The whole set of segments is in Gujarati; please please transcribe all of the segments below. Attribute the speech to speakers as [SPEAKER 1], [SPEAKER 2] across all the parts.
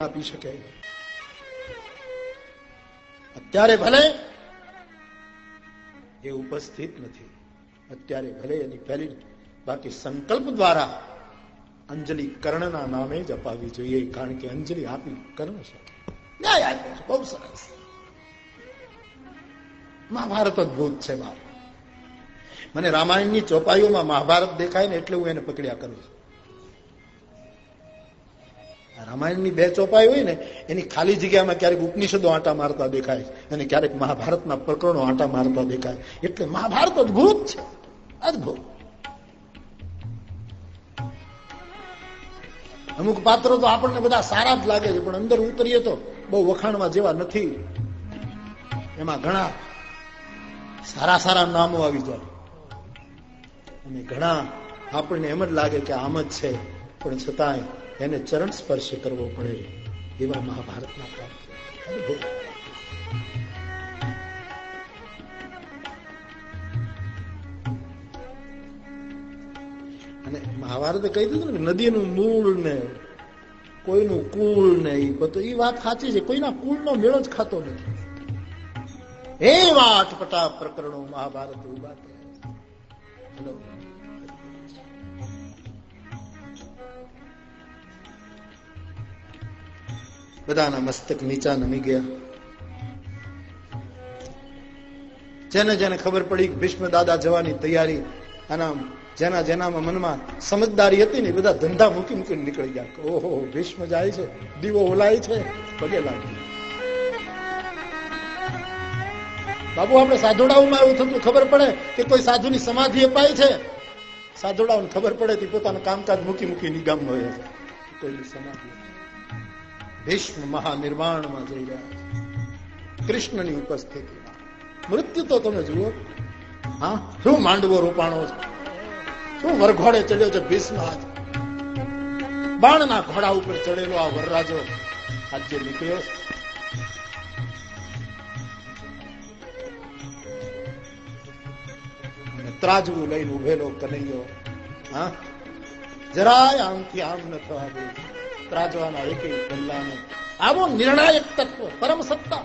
[SPEAKER 1] આપી શકે. અત્યારે ભલે એ ઉપસ્થિત નથી. અત્યારે ભલે એની પહેલી બાકી સંકલ્પ દ્વારા અંજલિ કર્ણના નામે જ અપાવી જોઈએ, કારણ કે અંજલિ આપી કર્ણ છે. ન્યાય બહુ સરસ. મહાભારત અદભુત છે, બાપ. મને રામાયણની ચોપાઈઓમાં મહાભારત દેખાય ને એટલે હું એને પકડ્યા કરું છું. રામાયણની બે ચોપાઈ હોય ને, એની ખાલી જગ્યામાં ક્યારેક ઉપનિષદો આંટા મારતા દેખાય અને ક્યારેક મહાભારતના પ્રકરણો આંટા મારતા દેખાય. એટલે મહાભારત અદભુત છે. અદભુત. અમુક પાત્રો તો આપણને બધા સારા જ લાગે છે, પણ અંદર ઉતરીએ તો બહુ વખાણમાં જેવા નથી. એમાં ઘણા સારા સારા નામો આવી જાય. અને ઘણા આપણને એમ જ લાગે કે આમ જ છે, પણ છતાંય એને ચરણ સ્પર્શ કરવો પડે એવા મહાભારતના અને મહાભારતે કહી દીધું ને નદીનું મૂળ ને કોઈનું કુળ ને એ બધું એ વાત સાચી છે. કોઈના કુળનો મેળો જ ખાતો નથી. એ વાત પટા પ્રકરણો મહાભારત ઊભા હેલો બધાના મસ્તક નીચા નમી ગયા. જેને જેને ખબર પડી ભીષ્મ દાદા જવાની તૈયારી, આના જેના જેનામાં મનમાં સમજદારી હતી ને બધા ધંધા મૂકી મૂકીને નીકળી ગયા. ઓહો, ભીષ્મ જાય છે, દીવો ઓલાય છે, પગે બાબુ, આપણે સાધુડાઓમાં એવું થતું ખબર પડે કે કોઈ સાધુની સમાધિ અપાય છે? સાધુડાઓને ખબર પડે તે પોતાનું કામકાજ મૂકી મૂકી નિગામ હોય કોઈની સમાધિ ભીષ્મ મહાનિર્વાણમાં જઈ રહ્યા કૃષ્ણની ઉપસ્થિતિ મૃત્યુ તો તમે જુઓ. હા? શું માંડવો રોપાણો છે? શું વરઘોડે ચડ્યો છે ભીષ્મ આજ? બાણના ઘોડા ઉપર ચડેલો આ વરરાજો આજે નીકળ્યો ત્રાજવું લઈને ઉભેલો કનૈયો. હા? જરાય આમથી આમ ન થવા ત્રાજવાના એક બદલાને આવો નિર્ણાયક તત્વ પરમ સત્તા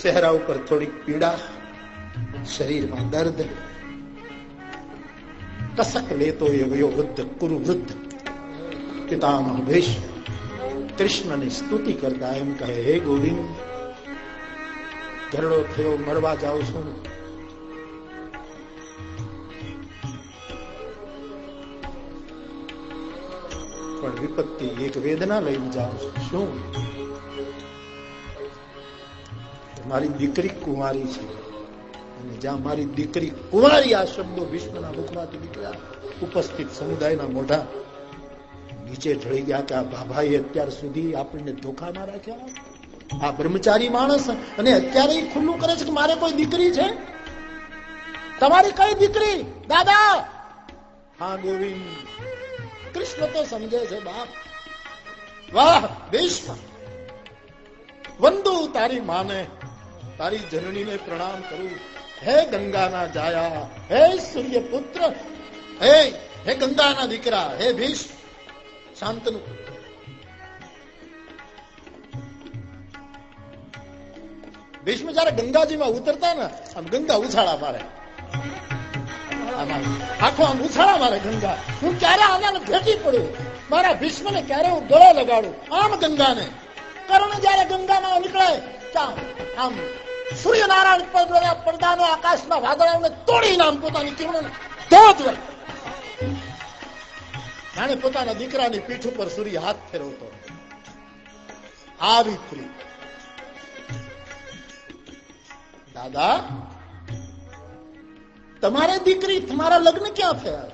[SPEAKER 1] ચહેરા ઉપર થોડીક પીડા શરીરમાં દર્દ કસક લેતો એ વયો વૃદ્ધ કુરુ વૃદ્ધ પિતામહ ભીષ્મ કૃષ્ણની સ્તુતિ કરતા એમ કહે હે ગોવિંદ ઘરડો થયો મરવા જાઉં છું પણ વિપત્તિ એક વેદના લઈને જાઉં છું શું મારી દીકરી કુંવારી છે અને જ્યાં મારી દીકરી કુંવારી આ શબ્દો વિશ્વના મુખમાંથી નીકળ્યા ઉપસ્થિત સમુદાયના મોઢા નીચે ઢળી ગયા કે આ બાબાએ અત્યાર સુધી આપણને ધોખા ના રાખ્યા? આ બ્રહ્મચારી માણસ અને અત્યારે ખુલ્લું કરે છે કે મારે કોઈ દીકરી છે? તમારી કઈ દીકરી? દાદા! હા, ગોવિંદ. કૃષ્ણ તો સમજે છે, બાપ. વાહ ભીષ્મ વંદુ તારી માને. તારી જનનીને પ્રણામ કરું. હે ગંગાના જાયા, હે સૂર્યપુત્ર, હે હે ગંગાના દીકરા, હે ભીષ્મ. શાંતનું. ભીષ્મ જયારે ગંગાજીમાં ઉતરતા ને, આમ ગંગા ઉછાળા મારે. આખો આમ ઉછાળા મારે ગંગા. હું ક્યારે આનાને ભેટી પડું? મારા ભીષ્મને ક્યારે હું ગળે લગાડું? આમ ગંગાને. કર્ણ જયારે ગંગામાં નીકળે આમ સૂર્યનારાયણ પડદાનો આકાશમાં વાદળાઓને તોડી નામ પોતાની કિરણો ધોધ જાણે પોતાના દીકરાની પીઠ ઉપર સૂર્ય હાથ ફેરવતો આવી પ્રીત. દાદા, તમારે દીકરી તમારા લગ્ન ક્યાં થયા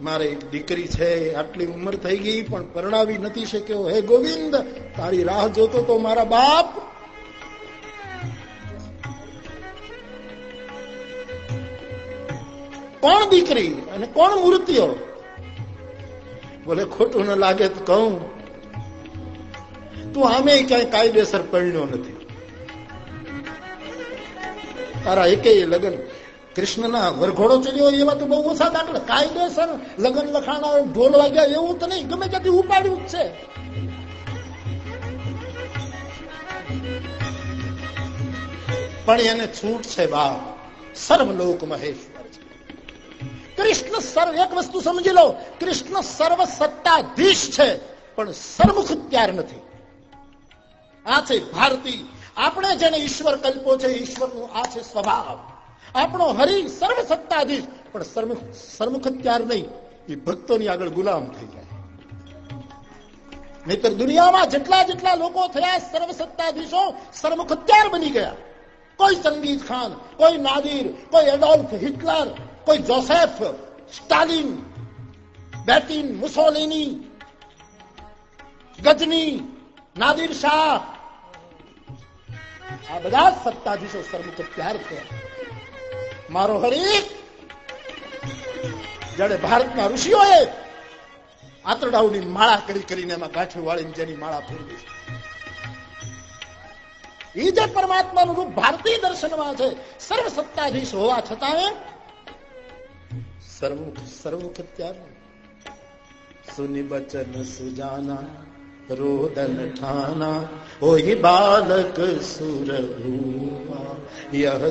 [SPEAKER 1] મારે એક દીકરી છે, આટલી ઉંમર થઈ ગઈ, પણ પરણાવી નથી શક્યો. હે ગોવિંદ, તારી રાહ જોતો તો મારા બાપ કોણ દીકરી અને કોણ મૂર્તિઓ? બોલે, ખોટું ન લાગે તો કહું. તું આમે ક્યાંય કાયદેસર પરણ્યો નથી. તારા એકેય લગ્ન કૃષ્ણના વરઘોડો ચડ્યો એવા તો બહુ ઓછા દાખલા. કાયદેસર લગ્ન લખાણા ઢોલ વાગ્યા એવું તો નહીં. ગમે ત્યાંથી ઉપાડ્યું જ છે. પણ એને છૂટ છે બાપ. સર્વલોક મહેશ. કૃષ્ણ સર્વ એક વસ્તુ સમજી લો. કૃષ્ણ સર્વ સત્તાધીશ છે, પણ સર્વમુખ ત્યાર નથી. આ છે ભારતી. આપણે જેને ઈશ્વર કલ્પો છે, ઈશ્વરનો આ છે સ્વભાવ. આપણો હરિ સર્વ સત્તાધીશ, પણ સર્વમુખ ત્યાર નહીં. એ ભક્તોની આગળ ગુલામ થઈ જાય. નહીતર દુનિયામાં જેટલા જેટલા લોકો થયા સર્વ સત્તાધીશો સર્વમુખ ત્યાર બની ગયા. કોઈ સંગીત ખાન, કોઈ નાદિર, કોઈ એડોલ્ફ હિટલર કોઈ જોસેફ, સ્ટાલિન, બેટિન, મુસોલિની, ગજની, નાદિર શાહ. આ બધા સત્તાધીશો સરમુખે ત્યાર થયા મારો હરીફ જયારે ભારતના ઋષિઓએ આતરડાઓની માળા કરી કરીને એમાં ગાંઠી વાળીને જેની માળા ફેરવી એ જે પરમાત્માનું રૂપ ભારતીય દર્શનમાં છે સર્વ સત્તાધીશ હોવા છતાં સર્વમુખ સર્વમુખ ત્યાર બચન સુજાના રોદન ઠાના ઓહી બાલક સુર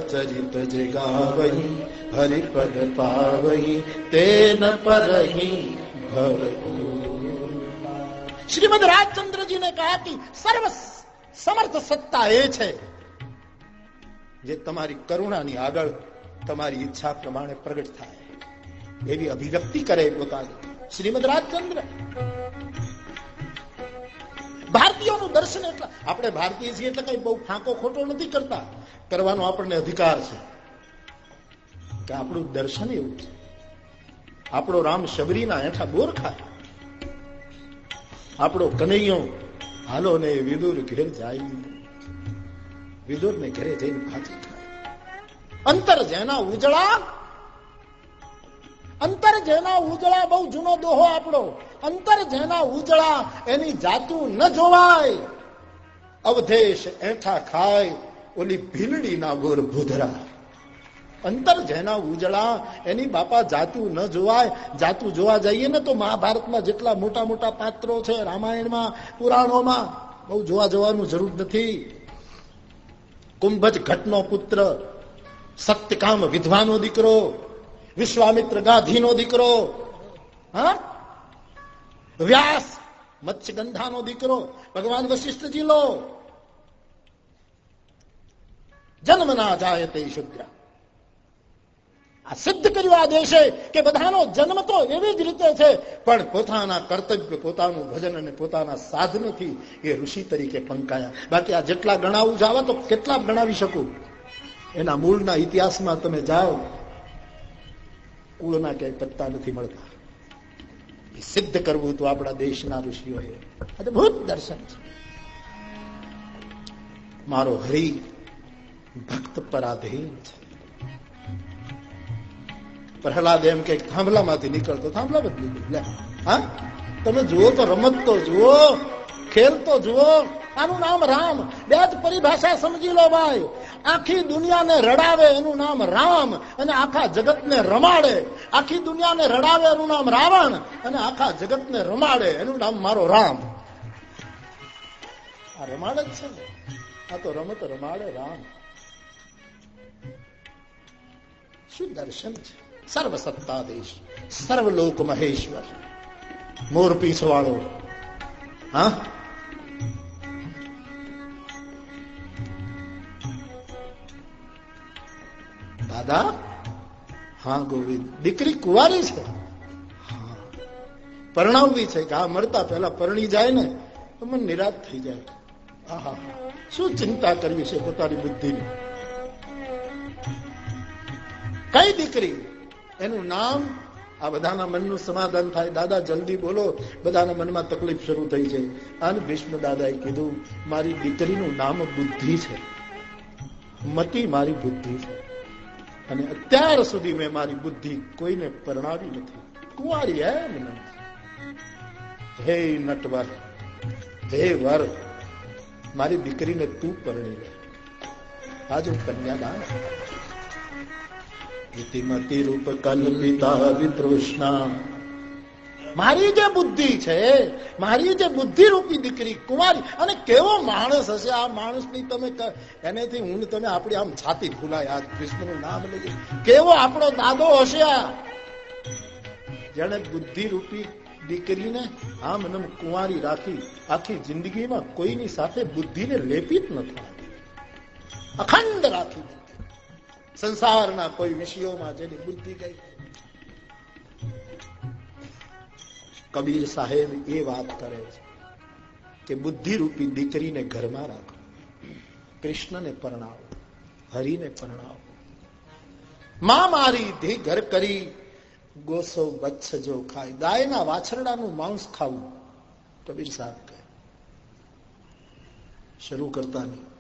[SPEAKER 1] ચરિત જગાવહી હરિપદ પાવહી તેન પરહી શ્રીમદ રાજચંદ્રજી ને કહા કે સર્વ સમર્થ સત્તા એ છે જે તમારી કરુણાની આગળ તમારી ઈચ્છા પ્રમાણે પ્રગટ થાય એવી અભિવ્યક્તિ કરે પોતાની. શ્રીમદ રાજચંદ્ર. ભારતીયોનું દર્શન એટલે આપણે ભારતીય છીએ એટલે કઈ બહુ ફાંકો ખોટો નથી કરતા. કરવાનો આપણને અધિકાર છે. કે આપણું દર્શન એવું છે. આપણો રામ શબરીના હેઠા ગોરખા આપણો કનૈયો હાલો ને વિદુર ઘેર જાય. વિદુર ને ઘરે જઈને પાછી અંતર જેના ઉજળા અંતર જેના ઉજળા બહુ જૂનો દોહો આપણો, અંતર જેના ઉજળા એની જાતું ન જોવાય. અવધેશ એઠા ખાય, ઓલી ભીલડી ના ગોર ભૂધરા. અંતર જેના ઉજળા એની બાપા જાતું ન જોવાય, જાતું જોવા જઈએ ને તો મહાભારતમાં જેટલા મોટા મોટા પાત્રો છે રામાયણમાં, પુરાણોમાં, બહુ જોવા જવાનું જરૂર નથી. કુંભજ ઘટનો પુત્ર સત્યકામ વિધવાનો દીકરો વિશ્વામિત્ર ગાંધીનો દીકરો. હા? વ્યાસ મત્સ્યગંધાનો દીકરો. ભગવાન વશિષ્ઠજી લો. જન્મ ના જાય તે શુદ્ર. આ સિદ્ધ કર્યું આ દેશે કે બધાનો જન્મ તો એવી જ રીતે છે, પણ પોતાના કર્તવ્ય, પોતાનું ભજન અને પોતાના સાધનથી એ ઋષિ તરીકે પંકાયા. બાકી આ જેટલા ગણાવું જાવ તો કેટલા ગણાવી શકું? એના મૂળના ઇતિહાસમાં તમે જાઓ. કુળના ક્યાંય પત્તા નથી મળતા. સિદ્ધ કરવું તો આપણા દેશના ઋષિઓએ. અદભુત દર્શન છે. મારો હરી ભક્ત પરાધીન છે. પ્રહલાદ એમ કે થાંભલામાંથી નીકળતો, થાંભલા બદલી હા? તમે જુઓ તો રમત તો જુઓ, ખેલ જુઓ. આનું નામ રામ. બે જ પરિભાષા સમજી લો ભાઈ. આખી દુનિયાને રડાવે એનું નામ રામ અને આખા જગતને રમાડે. આખી દુનિયાને રડાવે એનું નામ રાવણ અને આખા જગતને રમાડે. એનું નામ મારો રામ. આ રમાડે જ છે આ તો રમત રમાડે રામ. શું દર્શન છે? સર્વ સર્વલોક મહેશ્વર. મોર પીછવાળો હા? દાદા? હા, ગોવિંદ. દીકરી કુવારી છે. પરણાવવી છે કે આ મરતા પેલા પરણી જાય ને, તો મને નિરાશ થઈ જાય. આહા. શું ચિંતા કરવી છે પોતાની બુદ્ધિની? કઈ દીકરી? એનું નામ? આ બધાના મનનું સમાધાન થાય. દાદા, જલ્દી બોલો. બધાના મનમાં તકલીફ શરૂ થઈ છે અને ભીષ્મ દાદાએ કીધું, મારી દીકરીનું નામ બુદ્ધિ છે. મતી મારી બુદ્ધિ છે. અને અત્યાર સુધી મેં મારી બુદ્ધિ કોઈને પરણાવી નથી. કુંવારી એમ નથી હે નટવર, હે વર, મારી દીકરીને તું પરણી લે. આજ હું કન્યાદાન ઇતિમતી રૂપ કલ્પિતા વિતૃષ્ણા. મારી જે બુદ્ધિ છે, મારી જે બુદ્ધિ રૂપી દીકરી કુમારી અને કેવો માણસ હશે? આ માણસની તમે એનેથી હું તમે આપણી આમ છાતી ફૂલાય આ કૃષ્ણનું નામ લઈએ. કેવો આપણો દાદો હશે આ? જેને બુદ્ધિ રૂપી દીકરીને આમ નમ કુંવારી રાખી, આખી જિંદગીમાં કોઈની સાથે બુદ્ધિને લેપી જ નથી અખંડ રાખી. સંસારના કોઈ વિષયોમાં જેની બુદ્ધિ ગઈ કબીર સાહેબ એ વાત કરે છે કે બુદ્ધિ રૂપી દીકરીને ઘરમાં રાખો. કૃષ્ણને પરણાવો, હરિને પરણાવો. માં મારી ધી ઘર કરી, ગોસો વચ્છ જો ખાય. ગાયના વાછરડાનું માંસ ખાવું, કબીર સાહેબ કહે. શરૂ કરતા નહીં.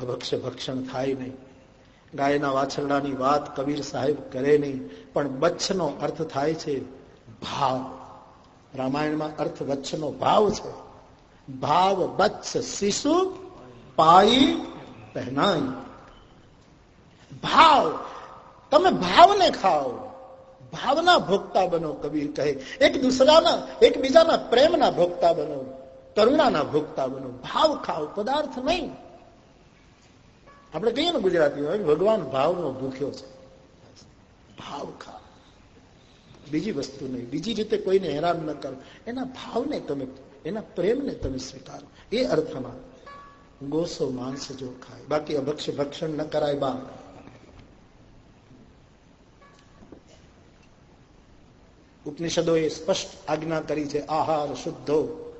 [SPEAKER 1] અભક્ષ ભક્ષણ થાય નહીં. ગાયના વાછરડાની વાત કબીર સાહેબ કરે નહીં, પણ બચ્છનો અર્થ થાય છે ભાવ. રામાયણમાં અર્થ વચ્છનો ભાવ છે. ભાવ બચ્છ શિશુ પાઈ પહેનાઈ. ભાવ. તમે ભાવને ખાઓ. ભાવના ભોગતા બનો, કબીર કહે. એક દુસરાના, એકબીજાના પ્રેમના ભોગતા બનો. કરુણાના ભોગતા બનો. ભાવ ખાઓ, પદાર્થ નહીં. આપણે કહીએ ને ગુજરાતીમાં ભગવાન ભાવનો ભૂખ્યો છે. ભાવ ખા. બીજી વસ્તુ નહીં. બીજી રીતે કોઈને હેરાન ન કરો. એના ભાવને તમે, એના પ્રેમને તમે સ્વીકારો. એ અર્થમાં ગોસો માંસ જો ખાય. બાકી અભક્ષ ભક્ષણ ન કરાય બા ઉપનિષદો એ સ્પષ્ટ આજ્ઞા કરી છે, આહાર શુદ્ધો,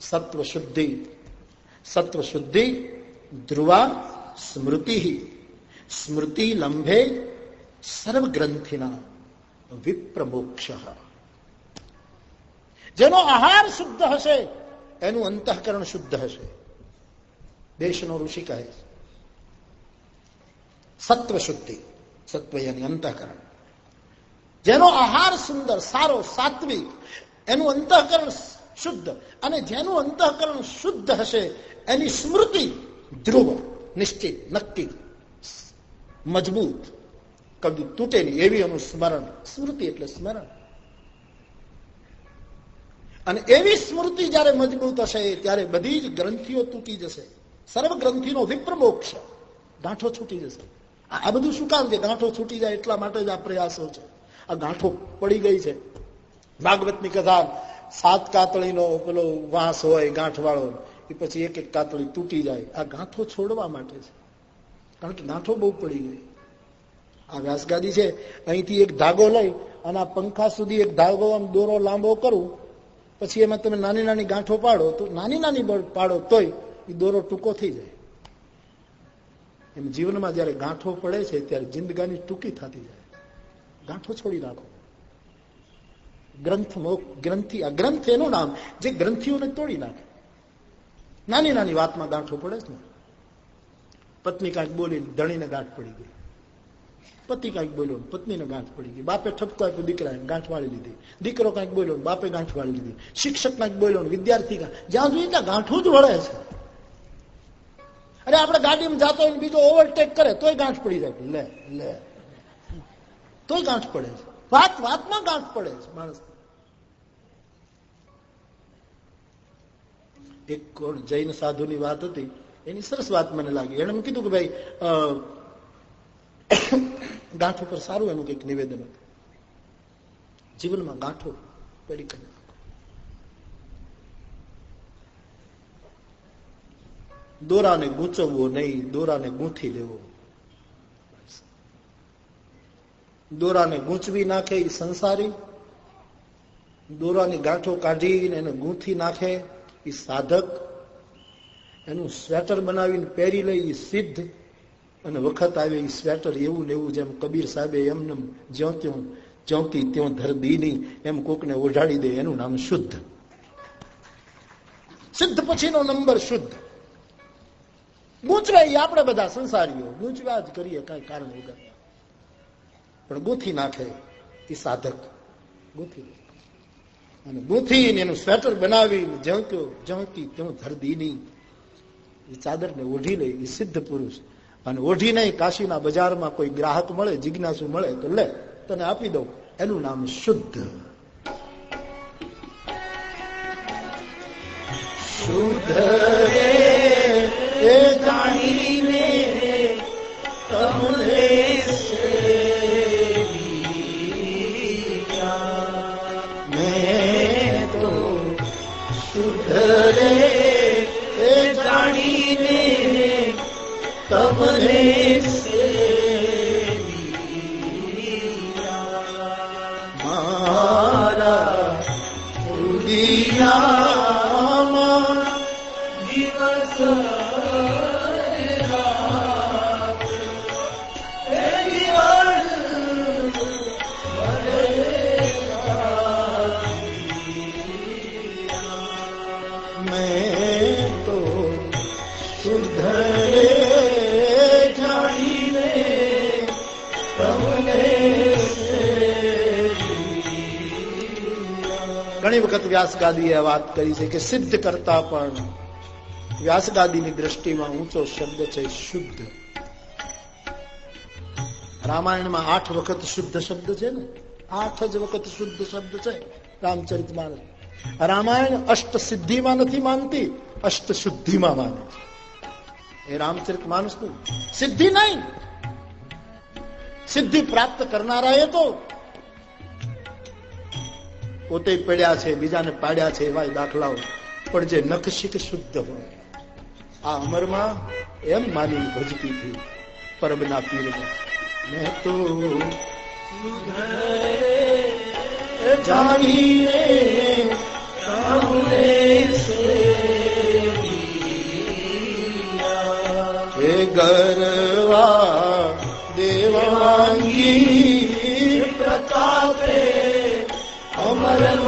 [SPEAKER 1] સત્વ શુદ્ધિ. સત્વ શુદ્ધિ ધ્રુવા સ્મૃતિ સ્મૃતિ લંભે સર્વગ્રંથિના વિપ્રમોક્ષ જેનો આહાર શુદ્ધ હશે એનું અંતઃકરણ શુદ્ધ હશે દેશનો ઋષિ કહે સત્વ શુદ્ધિ સત્વ એની અંતઃકરણ જેનો આહાર સુંદર સારો સાત્વિક એનું અંતઃકરણ શુદ્ધ અને જેનું અંતઃકરણ શુદ્ધ હશે એની સ્મૃતિ ધ્રુવ નિશ્ચિત, નક્કી, મજબૂત. કદું તૂટે નહીં એવી એનું સ્મરણ, સ્મૃતિ એટલે સ્મરણ. અને એવી સ્મૃતિ જયારે મજબૂત હશે, ત્યારે બધી જ ગ્રંથિઓ તૂટી જશે. સર્વ ગ્રંથિનો વિપ્રમોક્ષ. ગાંઠો છૂટી જશે. આ બધું શું કામ છે? ગાંઠો છૂટી જાય એટલા માટે જ આ પ્રયાસો છે. આ ગાંઠો પડી ગઈ છે. ભાગવતની કથા, સાત કાતળીનો પેલો વાંસ હોય ગાંઠ વાળો પછી એક એક કાતળી તૂટી જાય. આ ગાંઠો છોડવા માટે છે. કારણ કે ગાંઠો બહુ પડી ગઈ. આ વ્યાસગાદી છે. અહીંથી એક ધાગો લઈ અને આ પંખા સુધી એક ધાગો આમ દોરો લાંબો કરું. પછી એમાં તમે નાની નાની ગાંઠો પાડો તો નાની નાની પાડો તોય એ દોરો ટૂંકો થઈ જાય. એમ જીવનમાં જયારે ગાંઠો પડે છે ત્યારે જિંદગાની ટૂંકી થતી જાય. ગાંઠો છોડી નાખો. ગ્રંથ ગ્રંથિ, આ ગ્રંથ એનું નામ. જે ગ્રંથિઓને તોડી નાખે. નાની નાની વાતમાં ગાંઠો પડે છે. પત્ની કાંઈક બોલી ધણીને ગાંઠ પડી ગઈ. પતિ કાંઈક બોલ્યો પત્નીને ગાંઠ પડી ગઈ. બાપે ઠપકો આપ્યો દીકરાએ ગાંઠ વાળી લીધી. દીકરો કાંઈક બોલ્યો બાપે ગાંઠ વાળી લીધી. શિક્ષક કાંઈક બોલ્યો વિદ્યાર્થી જ્યાં જોઈએ ત્યાં ગાંઠું જ વળે છે. અરે આપણે ગાડીમાં જાતો હોય બીજો ઓવરટેક કરે, તોય ગાંઠ પડી જાય. લે લે. તોય ગાંઠ પડે છે. વાત વાતમાં ગાંઠ પડે છે માણસ. એક કોણ જૈન સાધુની વાત હતી, એની સરસ વાત મને લાગી. એને કીધું કે ભાઈ ગાંઠ ઉપર સારું એનું કંઈક નિવેદન હતું. જીવનમાં ગાંઠો પડી કરી દોરાને ગૂંચવવો નહીં, દોરાને ગૂંથી લેવો. દોરાને ગૂંચવી નાખે એ સંસારી, દોરાની ગાંઠો કાઢીને એને ગૂંથી નાખે. એ સાધક, એનું સ્વેટર બનાવીને પહેરી લે એ સિદ્ધ, અને વખત આવે એ સ્વેટર એવું ને એવું જેમ કબીર સાહેબે એમને જ્યાં ત્યાં ચોંકી ત્યાં ધરદી નહીં, એમ કોકને ઓઢાડી દે, એનું નામ શુદ્ધ. સિદ્ધ પછીનો નંબર શુદ્ધ. ગૂંચવે આપણે બધા સંસારીઓ, ગૂંચવા જ કરીએ કઈ કારણ વગર. પણ ગૂંથી નાખે એ સાધક. ગૂંથી અને ગૂંથીને એનું સ્વેટર બનાવીને ઝંક્યો, ઝંકી, ત્યાં ધરદી નહીં. એ ચાદરને ઓઢી લે એ સિદ્ધ પુરુષ. અને ઓઢી નહીં, કાશીના બજારમાં કોઈ ગ્રાહક મળે, જિજ્ઞાસુ મળે, તો લે, તને આપી દઉં. એનું નામ શુદ્ધ. શુદ્ધ એ જાણીને, તમને તમને મારા ઘણી વખત વ્યાસગાદીએ વાત કરી છે કે સિદ્ધ કરતા પણ વ્યાસગાદીની દ્રષ્ટિમાં ઊંચો શબ્દ છે શુદ્ધ. રામાયણમાં આઠ વખત શુદ્ધ શબ્દ છે ને? આઠ જ વખત શુદ્ધ શબ્દ છે રામચરિત માનસ રામાયણ અષ્ટ સિદ્ધિમાં નથી માનતી, અષ્ટ શુદ્ધિમાં માને એ રામચરિત માનસ સિદ્ધિ નહીં. સિદ્ધિ પ્રાપ્ત કરનારા એ તો પોતે પડ્યા છે, બીજાને પાડ્યા છે, એવા દાખલાઓ. પણ જે નખશિક શુદ્ધ હોય, આ અમરમાં એમ માની ભજતી હતી પરબના પીરમાં મેં તો જાણીને હે ગરવા દેવાંગી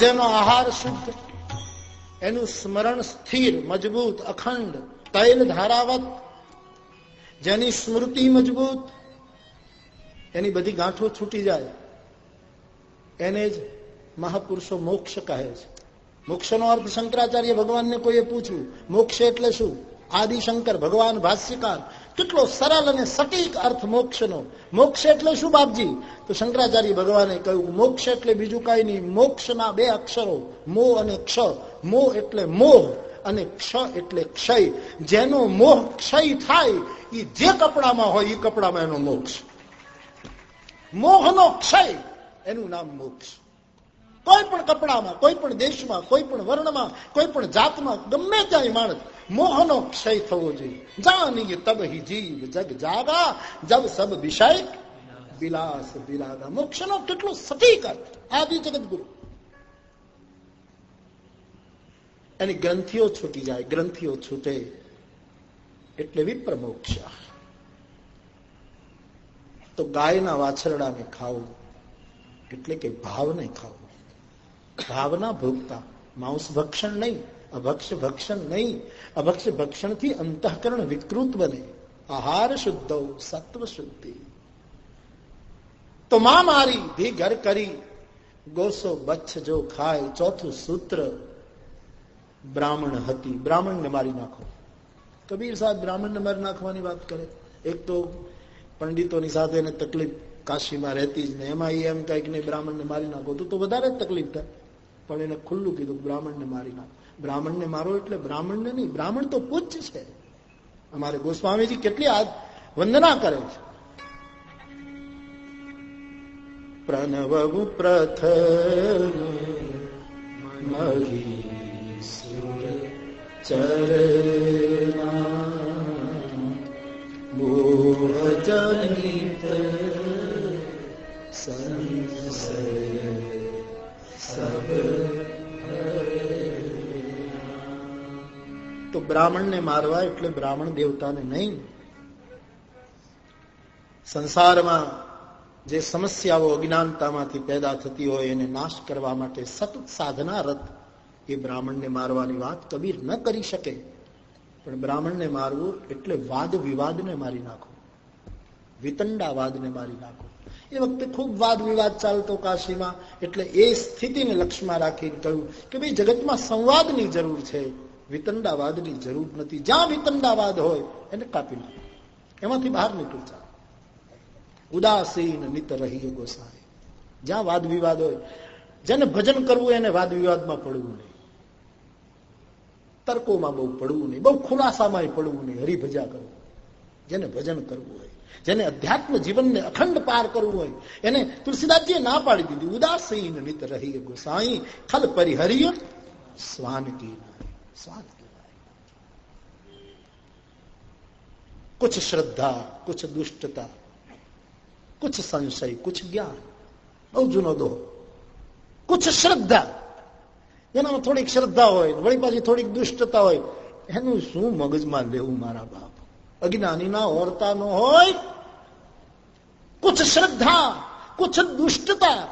[SPEAKER 1] જેનો આહાર શુદ્ધ, એનું સ્મરણ સ્થિર, મજબૂત, અખંડ, તૈલ ધારાવત, જેની સ્મૃતિ મજબૂત, એની બધી ગાંઠો છૂટી જાય. એને જ મહાપુરુષો મોક્ષ કહે છે. મોક્ષનો અર્થ શંકરાચાર્ય ભગવાનને કોઈએ પૂછ્યું, મોક્ષ એટલે શું? આદિશંકર, ભગવાન ભાષ્યકાર કેટલો સરળ અને સટીક અર્થ મોક્ષનો. મોક્ષ એટલે શું, બાપજી? તો શંકરાચાર્ય ભગવાને કહ્યું, મોક્ષ એટલે બીજું કઈ નહીં. મોક્ષના બે અક્ષરો, મો અને ક્ષ. મો એટલે મોહ અને ક્ષ એટલે ક્ષય. જેનો મોહ ક્ષય થાય એ જે કપડામાં હોય એ કપડામાં એનો મોક્ષ. મોહનો ક્ષય, એનું નામ મોક્ષ. કોઈ પણ કપડામાં, કોઈ પણ દેશમાં, કોઈ પણ વર્ણમાં, કોઈ પણ જાતમાં, ગમે ત્યાં માણસ મોહનો ક્ષય થવો જોઈએ. જાનીએ તબ હિ જીવ જગ જાગા, જબ સબ વિષય વિલાસ વિલાગા મોક્ષનો કેટલો સટીક અર્થ. આદિ જગત ગુરુ એની ગ્રંથિઓ છૂટી જાય, ગ્રંથિઓ છૂટે એટલે વિપ્રમોક્ષ તો ગાયના વાછરડાને ખાવું એટલે કે ભાવને ખાવું ભાવના ભોગતા માંસ ભક્ષણ નહીં. અભક્ષ ભક્ષણ નહીં. અભક્ષ ભક્ષણથી અંતઃકરણ વિકૃત બને. આહાર શુદ્ધ, સત્વ શુદ્ધિ. તો માં મારી ભી ઘર કરી, ગોસો બચ્છ જો ખાય, ચોથું સૂત્ર, બ્રાહ્મણ હતી. બ્રાહ્મણને મારી નાખો. કબીર સાહેબ બ્રાહ્મણને મારી નાખવાની વાત કરે. એક તો પંડિતોની સાથે એને તકલીફ કાશીમાં રહેતી જ ને, એમાં એમ કંઈક નહીં બ્રાહ્મણને મારી નાખો તો વધારે જ તકલીફ થાય. પણ એને ખુલ્લું કીધું બ્રાહ્મણને મારી નાખો. બ્રાહ્મણને મારો એટલે બ્રાહ્મણને નહીં, બ્રાહ્મણ તો પૂજ્ય છે. અમારે ગોસ્વામીજી કેટલી વંદના કરે છે. પ્રણવ પ્રથ મોહજનિત સંસય સબ હરે ચરણા બ્રાહ્મણને મારવા એટલે બ્રાહ્મણ દેવતાને નહીં. સંસારમાં જે સમસ્યાઓ અજ્ઞાનતામાંથી પેદા થતી હોય એને નાશ કરવા માટે સતત સાધના એ બ્રાહ્મણને મારવાની વાત કબીર ન કરી શકે. પણ બ્રાહ્મણને મારવું એટલે વાદ વિવાદને મારી નાખો. વિતંડાવાદને મારી નાખો. એ વખતે ખૂબ વાદ વિવાદ ચાલતો કાશીમાં. એટલે એ સ્થિતિને લક્ષ્યમાં રાખીને કહ્યું કે ભાઈ જગતમાં સંવાદની જરૂર છે. વિતંડાવાદની જરૂર નથી. જ્યાં વિતંડાવાદ હોય, એને કાપી નાખો. એમાંથી બહાર નીકળી જાય ઉદાસીન નિત રહી ગોસાઈ. જ્યાં વાદ વિવાદ હોય, જેને ભજન કરવું એને વાદ વિવાદમાં પડવું નહીં. તર્કોમાં બહુ પડવું નહીં. બહુ ખુલાસામાં પડવું નહીં. હરિભજા કરવું. જેને ભજન કરવું હોય, જેને અધ્યાત્મ જીવનને અખંડ પાર કરવું હોય, એને તુલસીદાસજીએ ના પાડી દીધી. ઉદાસીન નિત રહી ગોસાઈ. ખલ પરિહરિય સ્વાન કી સ્વાદ કહેવાય કુછ શ્રદ્ધા કુછ દુષ્ટતા કુછ સંશય કુછ જ્ઞાન જૂનો દોહ કુછ શ્રદ્ધા એનામાં થોડીક શ્રદ્ધા હોય વળી પાછી થોડીક દુષ્ટતા હોય, એનું શું મગજમાં લેવું મારા બાપ? અજ્ઞાનીના ઓરતા ન હોય, કુછ શ્રદ્ધા, કુછ દુષ્ટતા,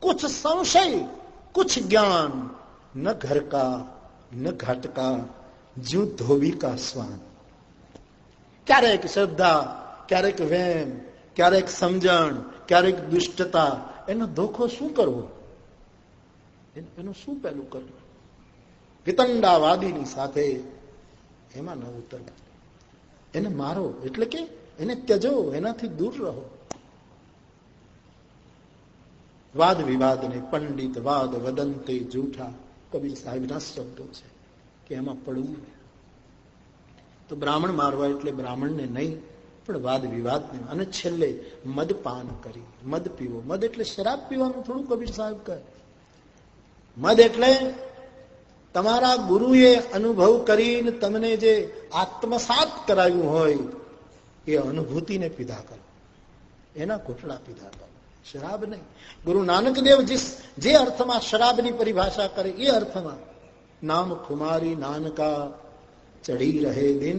[SPEAKER 1] કુછ સંશય, કુછ જ્ઞાન ન ઘર કા ન ઘાટકા જ્યુ ધોવી કા સ્વાન ક્યારેક શ્રદ્ધા ક્યારેક વેમ ક્યારેક સમજણ ક્યારેક દુષ્ટતા એનો ધોખો શું કરવો એનું શું પેલું કરવું વિતંડાવાદીની સાથે એમાં ન ઉતરવું એને મારો એટલે કે એને ત્યજો, એનાથી દૂર રહો. વાદ વિવાદ ને પંડિત, વાદ વદંતી જૂઠા કબીર સાહેબના શબ્દો છે કે એમાં પડવું તો બ્રાહ્મણ મારવા એટલે બ્રાહ્મણને નહીં, પણ વાદ વિવાદ નહીં અને છેલ્લે મદપાન કરી, મદ પીવો. મદ એટલે શરાબ પીવાનું થોડું કબીર સાહેબ કહે. મદ એટલે તમારા ગુરુએ અનુભવ કરીને તમને જે આત્મસાત કરાવ્યું હોય, એ અનુભૂતિને પીધા કરો. એના ઘૂંટડા પીધા કરો. શરાબ નહીં. ગુરુ નાનક દેવ જે અર્થમાં શરાબની પરિભાષા કરે એ અર્થમાં નામ ખુમારી નાનકા ચડી રહે દિન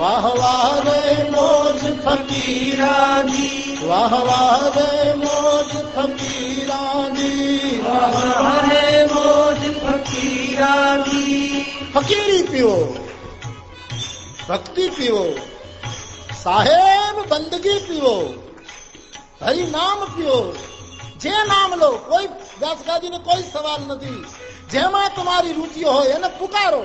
[SPEAKER 1] વાહ વાહ રે મોજ ફકીરાની. વાહ વાહ રે મોજ ફકીરાની. વાહ રે મોજ ફકીરાની. ફકીરી પીવો ભક્તિ પીવો સાહેબ બંદગી પીવો હરિ નામ પીવો જે નામ લો કોઈ વ્યાસગાજીને કોઈ સવાલ નથી. જેમાં તમારી રુચિ હોય એને પુકારો.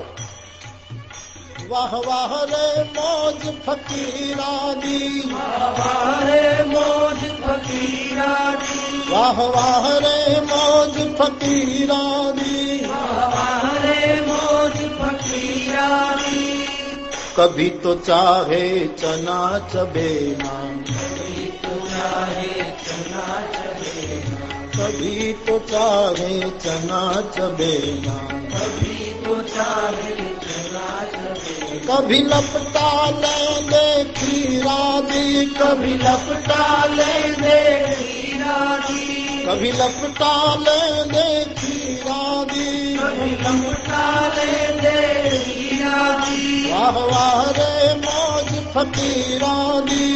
[SPEAKER 1] વાહ વાહ રે મોજ ફકીરાની વાહ રે મોજ ફકીરાની વાહ વાહ રે મોજ ફકીરાની વાહ રે મોજ ફકીરાની કભી તો ચાહે ચના ચબેના કભી તો ચાહે ચના ચબેના કભી कभी लपटा लेंगे खीरा जी कभी लपटा लेंगे खीरा जी कभी लपटा लेंगे खीरा जी कभी लपटा लेंगे खीरा जी वाह वाह रे मौज फकीरा जी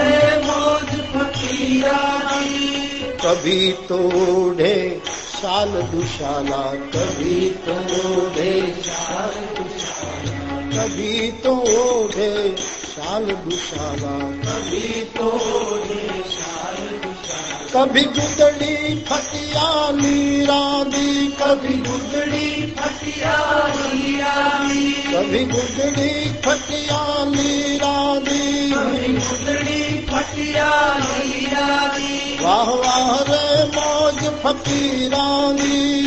[SPEAKER 1] रे मौज फकीरा जी कभी तोड़े शाल दुशाला कभी तोड़े शाल दुशाला कभी तोड़े शाल दुशाला कभी तोड़े शाल दुशाला કભી ગુદડી ફટિયા નીરાની કભી ગુદડી ફટિયા નીરાની કભી ગુદડી ફટિયા નીરાની કભી ગુદડી ફટિયા નીરાની વાહ વાહ રે મોજ ફકીરાની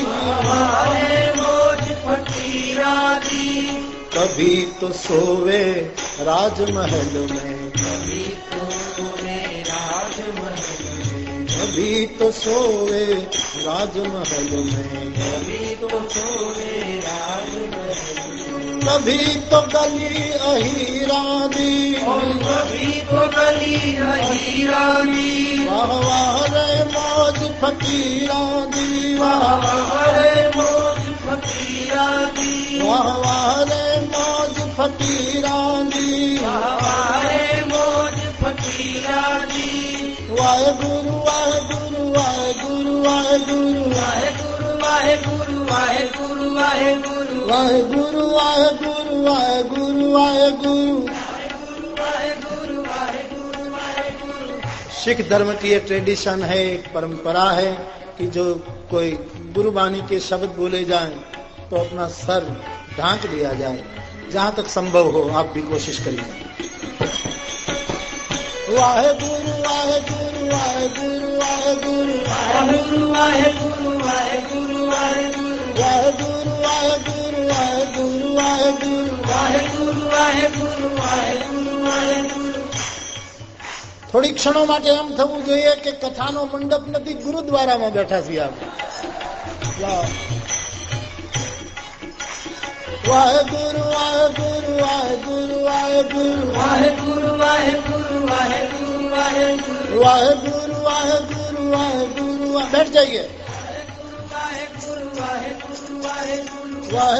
[SPEAKER 1] વાહ રે મોજ ફકીરાની કભી તો સોવે રાજમહેલ મેં કભી તો સોવે રાજમહેલ कभी तो सोवे राजमहल में कभी तो सोवे राजमहल में कभी तो सोवे राजमहल में कभी तो गली अहीरा दी
[SPEAKER 2] कभी तो गली अहीरा दी
[SPEAKER 1] वाह वाह रे मौज फकीरा दी वाह
[SPEAKER 2] हरे मोज फकीरा दी
[SPEAKER 1] वाह वाह रे मौज फकीरा दी
[SPEAKER 2] हरे मोज फकीरा दी
[SPEAKER 1] वाहे गुरु वाहे गुरु वाहे गुरु वाहे गुरु
[SPEAKER 2] वाहे गुरु वाहे गुरु
[SPEAKER 1] सिख धर्म की एक ट्रेडिशन है एक परंपरा है कि जो कोई गुरुबानी के शब्द बोले जाएँ तो अपना सर ढांक लिया जाए जहाँ तक संभव हो आप भी कोशिश करिए। ਵਾਹਿਗੁਰੂ ਵਾਹਿਗੁਰੂ ਵਾਹਿਗੁਰੂ ਵਾਹਿਗੁਰੂ ਵਾਹਿਗੁਰੂ ਵਾਹਿਗੁਰੂ
[SPEAKER 2] ਵਾਹਿਗੁਰੂ ਵਾਹਿਗੁਰੂ ਵਾਹਿਗੁਰੂ ਵਾਹਿਗੁਰੂ ਵਾਹਿਗੁਰੂ ਵਾਹਿਗੁਰੂ ਵਾਹਿਗੁਰੂ ਵਾਹਿਗੁਰੂ
[SPEAKER 1] થોડી ક્ષણો માટે એમ થવું જોઈએ કે કથાનો મંડપ નથી ગુરુદ્વારામાં બેઠા છીએ આપણે વાહ. વાહે ગુરુ વાહે ગુરુ વાહે ગુરુ વાહે ગુરુ
[SPEAKER 2] વાહે ગુરુ વાહે ગુરુ વાહે ગુરુ વાહે ગુરુ
[SPEAKER 1] વાહે ગુરુ વાહે ગુરુ વાહે ગુરુ વાહે- બેઠ જઈએ
[SPEAKER 2] વાહે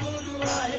[SPEAKER 2] ગુરુ વાહે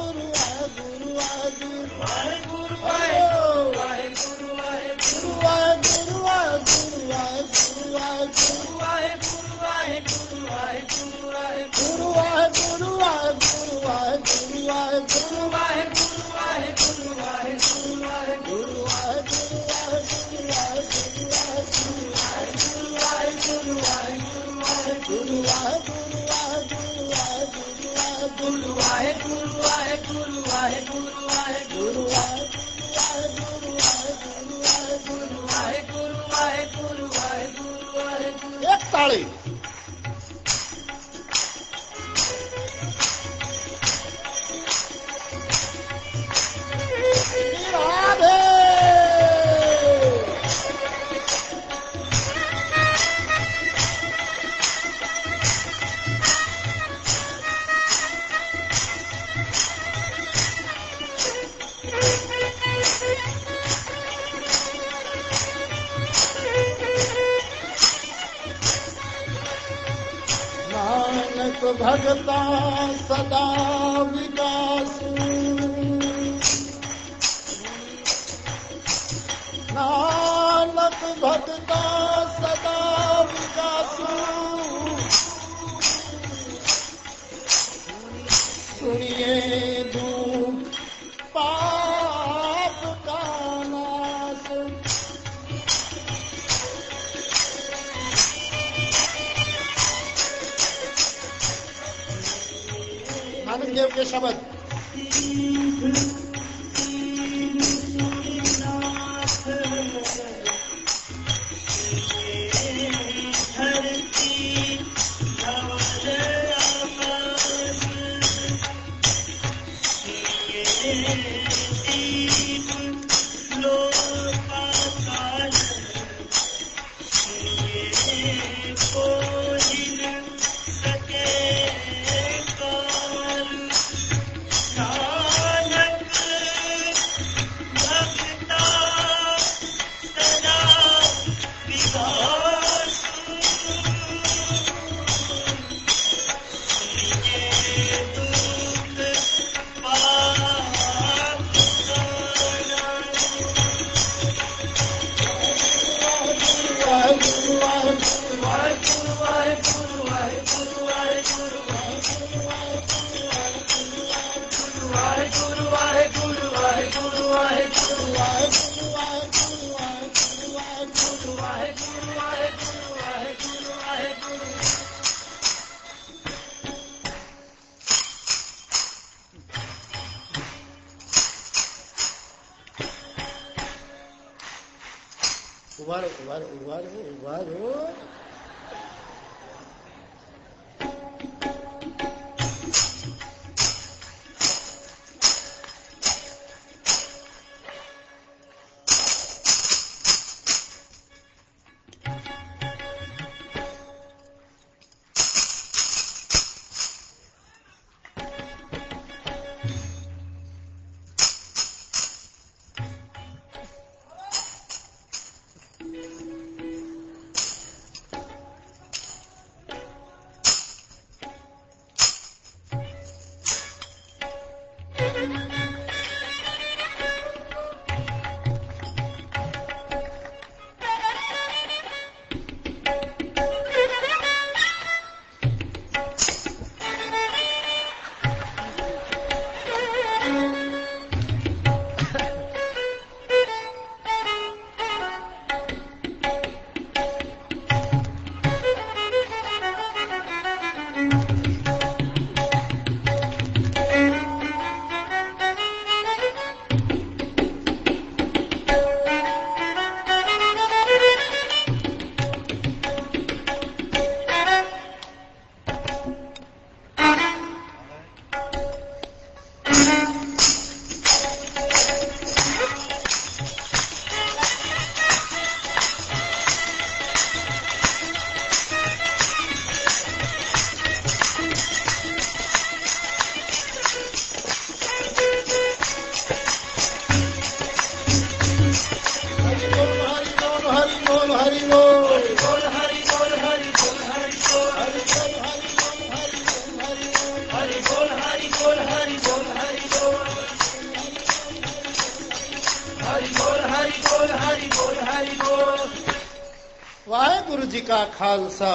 [SPEAKER 2] Guru Guru Guru Waheguru Waheguru Waheguru Waheguru Waheguru
[SPEAKER 1] Waheguru Waheguru Waheguru Waheguru Waheguru Waheguru 41 भगता सदा विकास नानक भगत Shabbat. ઊભા રહો ઊભા રહો. ਵਾਹਿਗੁਰੂ ਜੀ ਕਾ
[SPEAKER 2] ਖਾਲਸਾ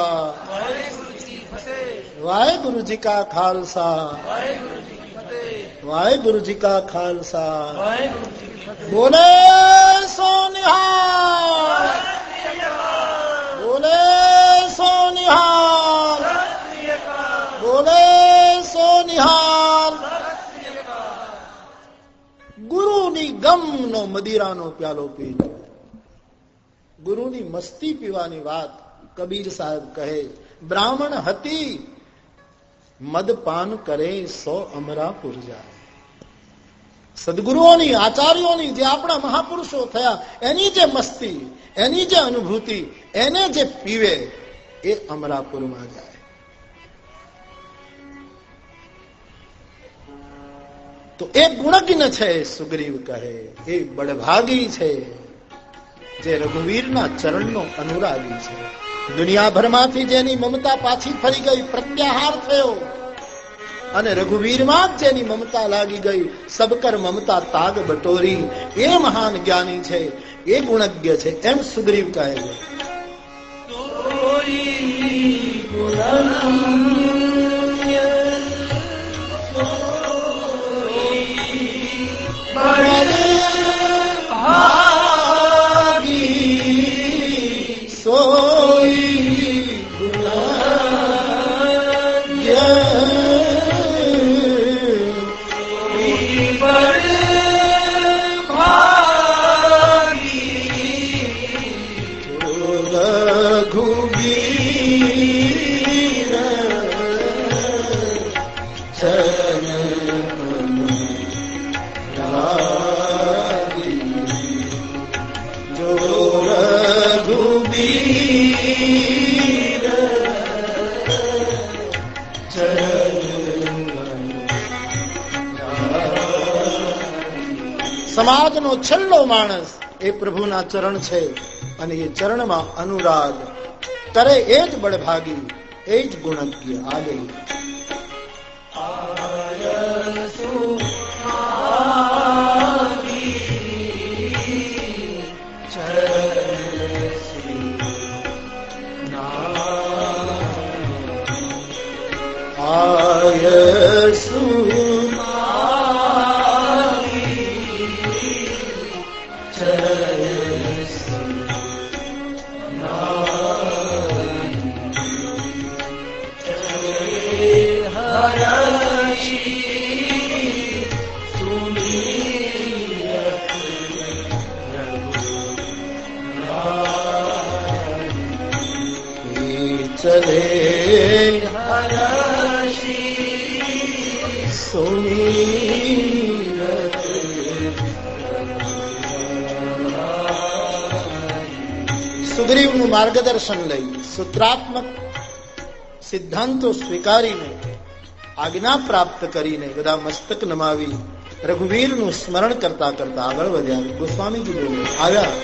[SPEAKER 1] ਵਾਹਿਗੁਰੂ ਜੀ ਫਤਿਹ ਵਾਹਿਗੁਰੂ ਜੀ ਕਾ ਖਾਲਸਾ ਵਾਹਿਗੁਰੂ ਜੀ ਫਤਿਹ ਵਾਹਿਗੁਰੂ ਜੀ ਕਾ ਖਾਲਸਾ ਵਾਹਿਗੁਰੂ ਜੀ ਫਤਿਹ ਬੋਲੇ ਸੋ ਨਿਹਾਲ ਬੋਲੇ ਸੋ ਨਿਹਾਲ ਬੋਲੇ ਸੋ ਨਿਹਾਲ ગુરુની ગમનો મદિરાનો પ્યાલો પીજો ગુરુની મસ્તી પીવાની વાત કબીર સાહેબ કહે, બ્રાહ્મણ હતી, મદપાન કરે સો અમરાપુર જાય. સદગુરુઓની, આચાર્યોની જે આપણા મહાપુરુષો થયા, એની જે મસ્તી, એની જે અનુભૂતિ, એને જે પીવે, એ અમરાપુરમાં જાય. તો એ ગુણજ્ઞ છે, સુગ્રીવ કહે. એ બળભાગી છે. જે રઘુવીરના ચરણનો અનુરાગી છે. દુનિયાભરમાંથી જેની મમતા પાછી ફરી ગઈ, પ્રત્યાહાર થયો. અને રઘુવીરમાં જેની મમતા લાગી ગઈ, સબકર મમતા તાગ બટોરી. એ મહાન જ્ઞાની છે, એ ગુણજ્ઞ છે, એમ સુગ્રીવ કહે છે. સમાજનો છેલ્લો માણસ એ પ્રભુના ચરણ છે અને એ ચરણમાં અનુરાગ. કરે એ જ બળભાગી, એ જ ગુણજ્ઞ આગે માર્ગદર્શન લઈ સૂત્રાત્મક સિદ્ધાંતો સ્વીકારીને, આજ્ઞા પ્રાપ્ત કરીને બધા મસ્તક નમાવી રઘુવીરનું સ્મરણ કરતા કરતા આગળ વધ્યા. ગોસ્વામીજી આવ્યા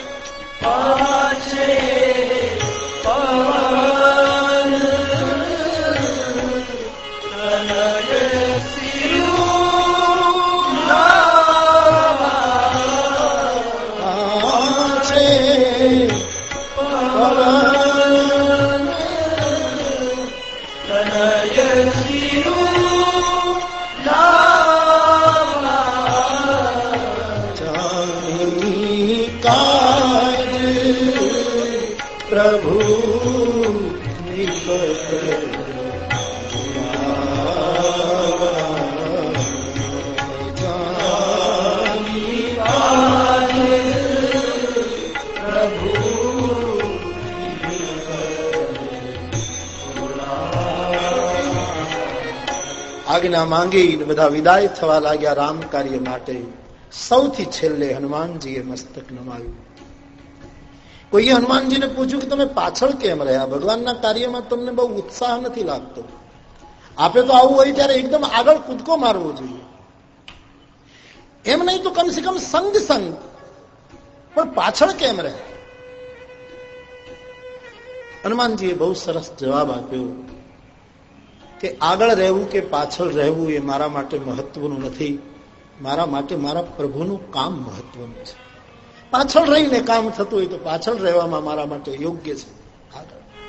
[SPEAKER 1] આજ્ઞા માંગી બધા વિદાય થવા લાગ્યા રામ કાર્ય માટે. સૌથી છેલ્લે હનુમાનજીએ મસ્તક નમાવ્યું. કોઈએ હનુમાનજીને પૂછ્યું કે તમે પાછળ કેમ રહ્યા? ભગવાનના કાર્યમાં તમને બહુ ઉત્સાહ નથી લાગતો. આપે તો આવું હોય ત્યારે એકદમ આગળ કૂદકો મારવો જોઈએ. એમ નહીં તો કમસે કમ સંગ સંગ. પણ પાછળ કેમ રહ્યા? હનુમાનજીએ બહુ સરસ જવાબ આપ્યો. કે આગળ રહેવું કે પાછળ રહેવું એ મારા માટે મહત્વનું નથી. મારા માટે મારા પ્રભુનું કામ મહત્વનું છે. પાછળ રહીને કામ થતું હોય તો પાછળ રહેવામાં મારા માટે યોગ્ય છે.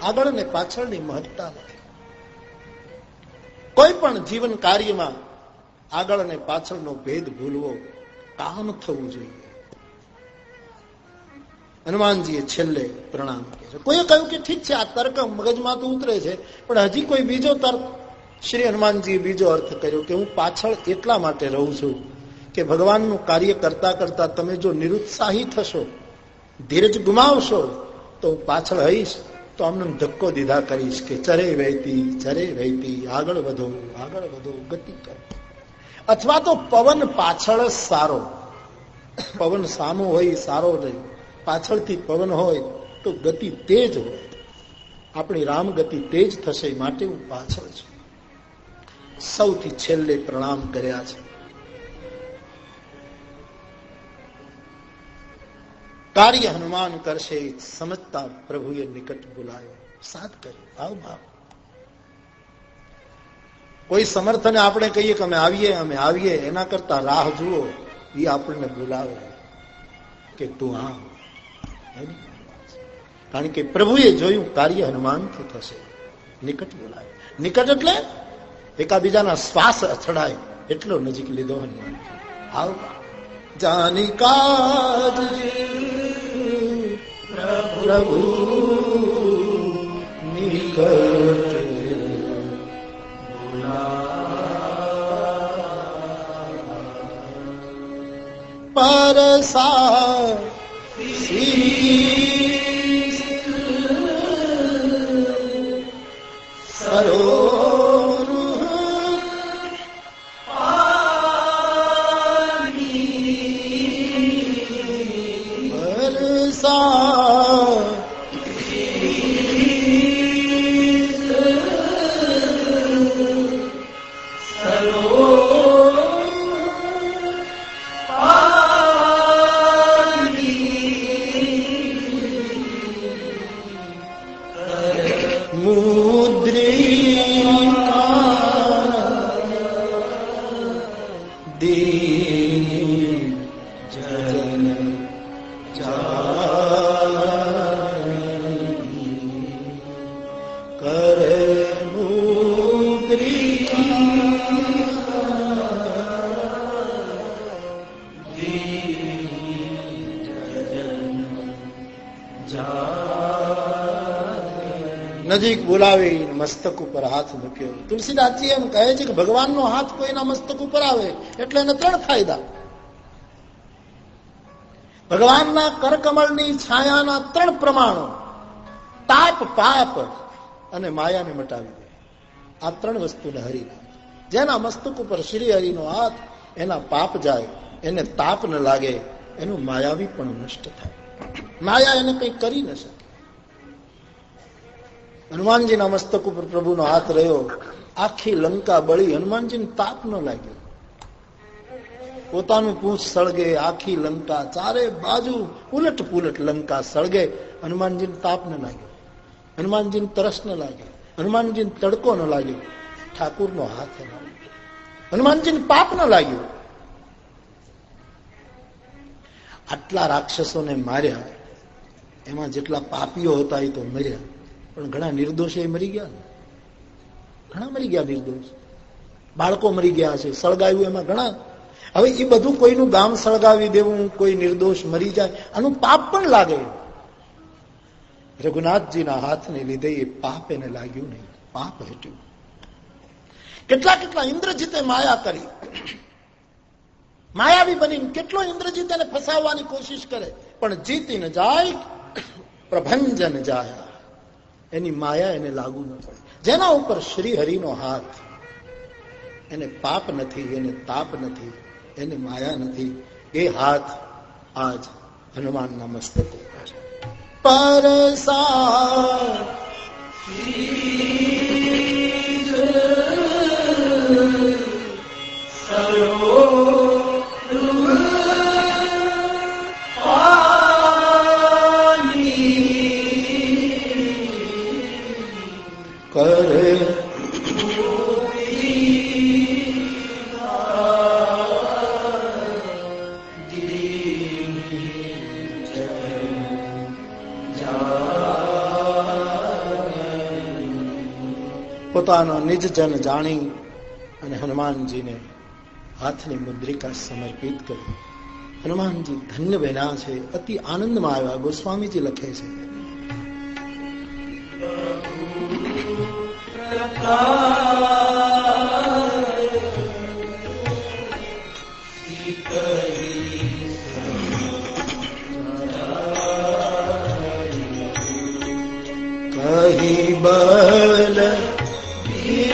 [SPEAKER 1] આગળ. ને પાછળની મહત્તા નથી. કોઈ પણ જીવન કાર્યમાં આગળ અને પાછળનો ભેદ ભૂલવો કામ થવું જોઈએ. હનુમાનજીએ છેલ્લે પ્રણામ કર્યો. કોઈએ કહ્યું કે ઠીક છે, આ તર્ક મગજમાં તો ઉતરે છે, પણ હજી કોઈ બીજો તર્ક શ્રી હનુમાનજીએ બીજો અર્થ કર્યો કે હું પાછળ એટલા માટે રહું છું કે ભગવાનનું કાર્ય કરતા કરતા તમે જો નિરુત્સાહી થશો, ધીરજ ગુમાવશો, તો હું પાછળ હઈશ, તો આમને ધક્કો દીધા કરીશ કે ચરે વહેતી ચરે વહેતી, આગળ વધો આગળ વધો, ગતિ કરો. અથવા તો પવન પાછળ સારો. પવન સામો હોય, સારો નહીં. પાછળથી પવન હોય, તો ગતિ તેજ હોય. આપણી રામ ગતિ તેજ થશે માટે હું પાછળ છું. સૌથી છેલ્લે પ્રણામ કર્યા છે. કાર્ય હનુમાન કરશે, સમજતા પ્રભુએ નિકટ બોલાયો. સાથ કર્યો. ભાવ ભાવ કોઈ સમર્થને આપણે કહીએ કે અમે આવીએ અમે આવીએ, એના કરતા રાહ જુઓ, એ આપણને બોલાવે કે તું આ કારણ કે પ્રભુએ જોયું કાર્ય હનુમાનથી થશે. નિકટ બોલાય. નિકટ એટલે એકાબીજાના શ્વાસ અથડાય એટલો નજીક લીધો હનુમાન આવ. જાની કાજ પ્રભુ નિકટ પરસા સરોર મસ્તક ઉપર હાથ મૂક્યો. તુલસીદાસજી એમ કહે છે કે ભગવાનનો હાથ કોઈના મસ્તક ઉપર આવે, એટલે એને ત્રણ ફાયદા. ભગવાનના કરકમળની છાયાના ત્રણ પ્રમાણો, તાપ, પાપ અને માયાને મટાવી દે. આ ત્રણ વસ્તુને હરી જેના મસ્તક ઉપર શ્રી હરિનો હાથ, એના પાપ જાય, એને તાપ ન લાગે, એનું માયાવી પણ નષ્ટ થાય. માયા એને કંઈ કરી ન શકે. હનુમાનજીના મસ્તક ઉપર પ્રભુનો હાથ રહ્યો. આખી લંકા બળી. હનુમાનજીને તાપ ન લાગ્યો. પોતાનું પૂછ સળગે, આખી લંકા ચારે બાજુ ઉલટ પુલટ લંકા સળગે. હનુમાનજીને તાપ ન લાગ્યો. હનુમાનજીને તરસ ન લાગ્યો. હનુમાનજીને તડકો ન લાગ્યો. ઠાકુરનો હાથ હનુમાનજીને પાપ ન લાગ્યું. આટલા રાક્ષસોને માર્યા. એમાં જેટલા પાપીઓ હતા એ તો મર્યા. પણ ઘણા નિર્દોષ એ મરી ગયા ઘણા મરી ગયા નિર્દોષ. બાળકો મરી ગયા છે, સળગાવ્યું એમાં ઘણા. હવે એ બધું કોઈનું ગામ સળગાવી દેવું, કોઈ નિર્દોષ મરી જાય, આનું પાપ પણ લાગે. રઘુનાથજીના હાથને લીધે એ પાપ એને લાગ્યું નહીં. પાપ હટ્યું. કેટલા કેટલા ઇન્દ્રજીતે માયા કરી. માયાવી બની કેટલો ઇન્દ્રજીત એને ફસાવવાની કોશિશ કરે. પણ જીતીને જાય, પ્રભંજન જાય. એની માયા એને લાગુ ન પડે. જેના ઉપર શ્રી હરિનો હાથ, એને પાપ નથી, એને તાપ નથી, એને માયા નથી, એ હાથ આજ હનુમાનના મસ્તક પરસા પોતાનો નિજ જન જાણી અને હનુમાનજીને હાથની મુદ્રિકા સમર્પિત કરી. હનુમાનજી ધન્ય બન્યા છે, અતિ આનંદમાં આવ્યા, ગોસ્વામીજી લખે છે. કહી બલ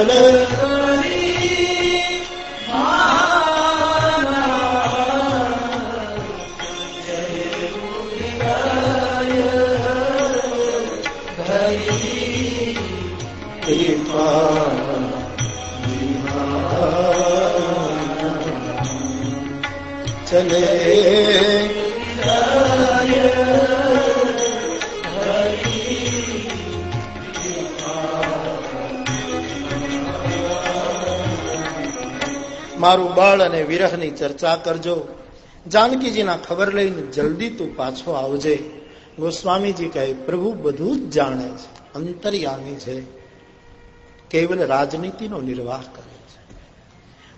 [SPEAKER 1] Allah મારું બળ અને વિરહની ચર્ચા કરજો. જાનકીજીના ખબર લઈને જલ્દી તું પાછો આવજે. ગોસ્વામીજી કહે, પ્રભુ, બધું જ જાણે છે. અંતર્યામી છે. કેવલ રાજનીતિનો નિર્વાહ કરે છે.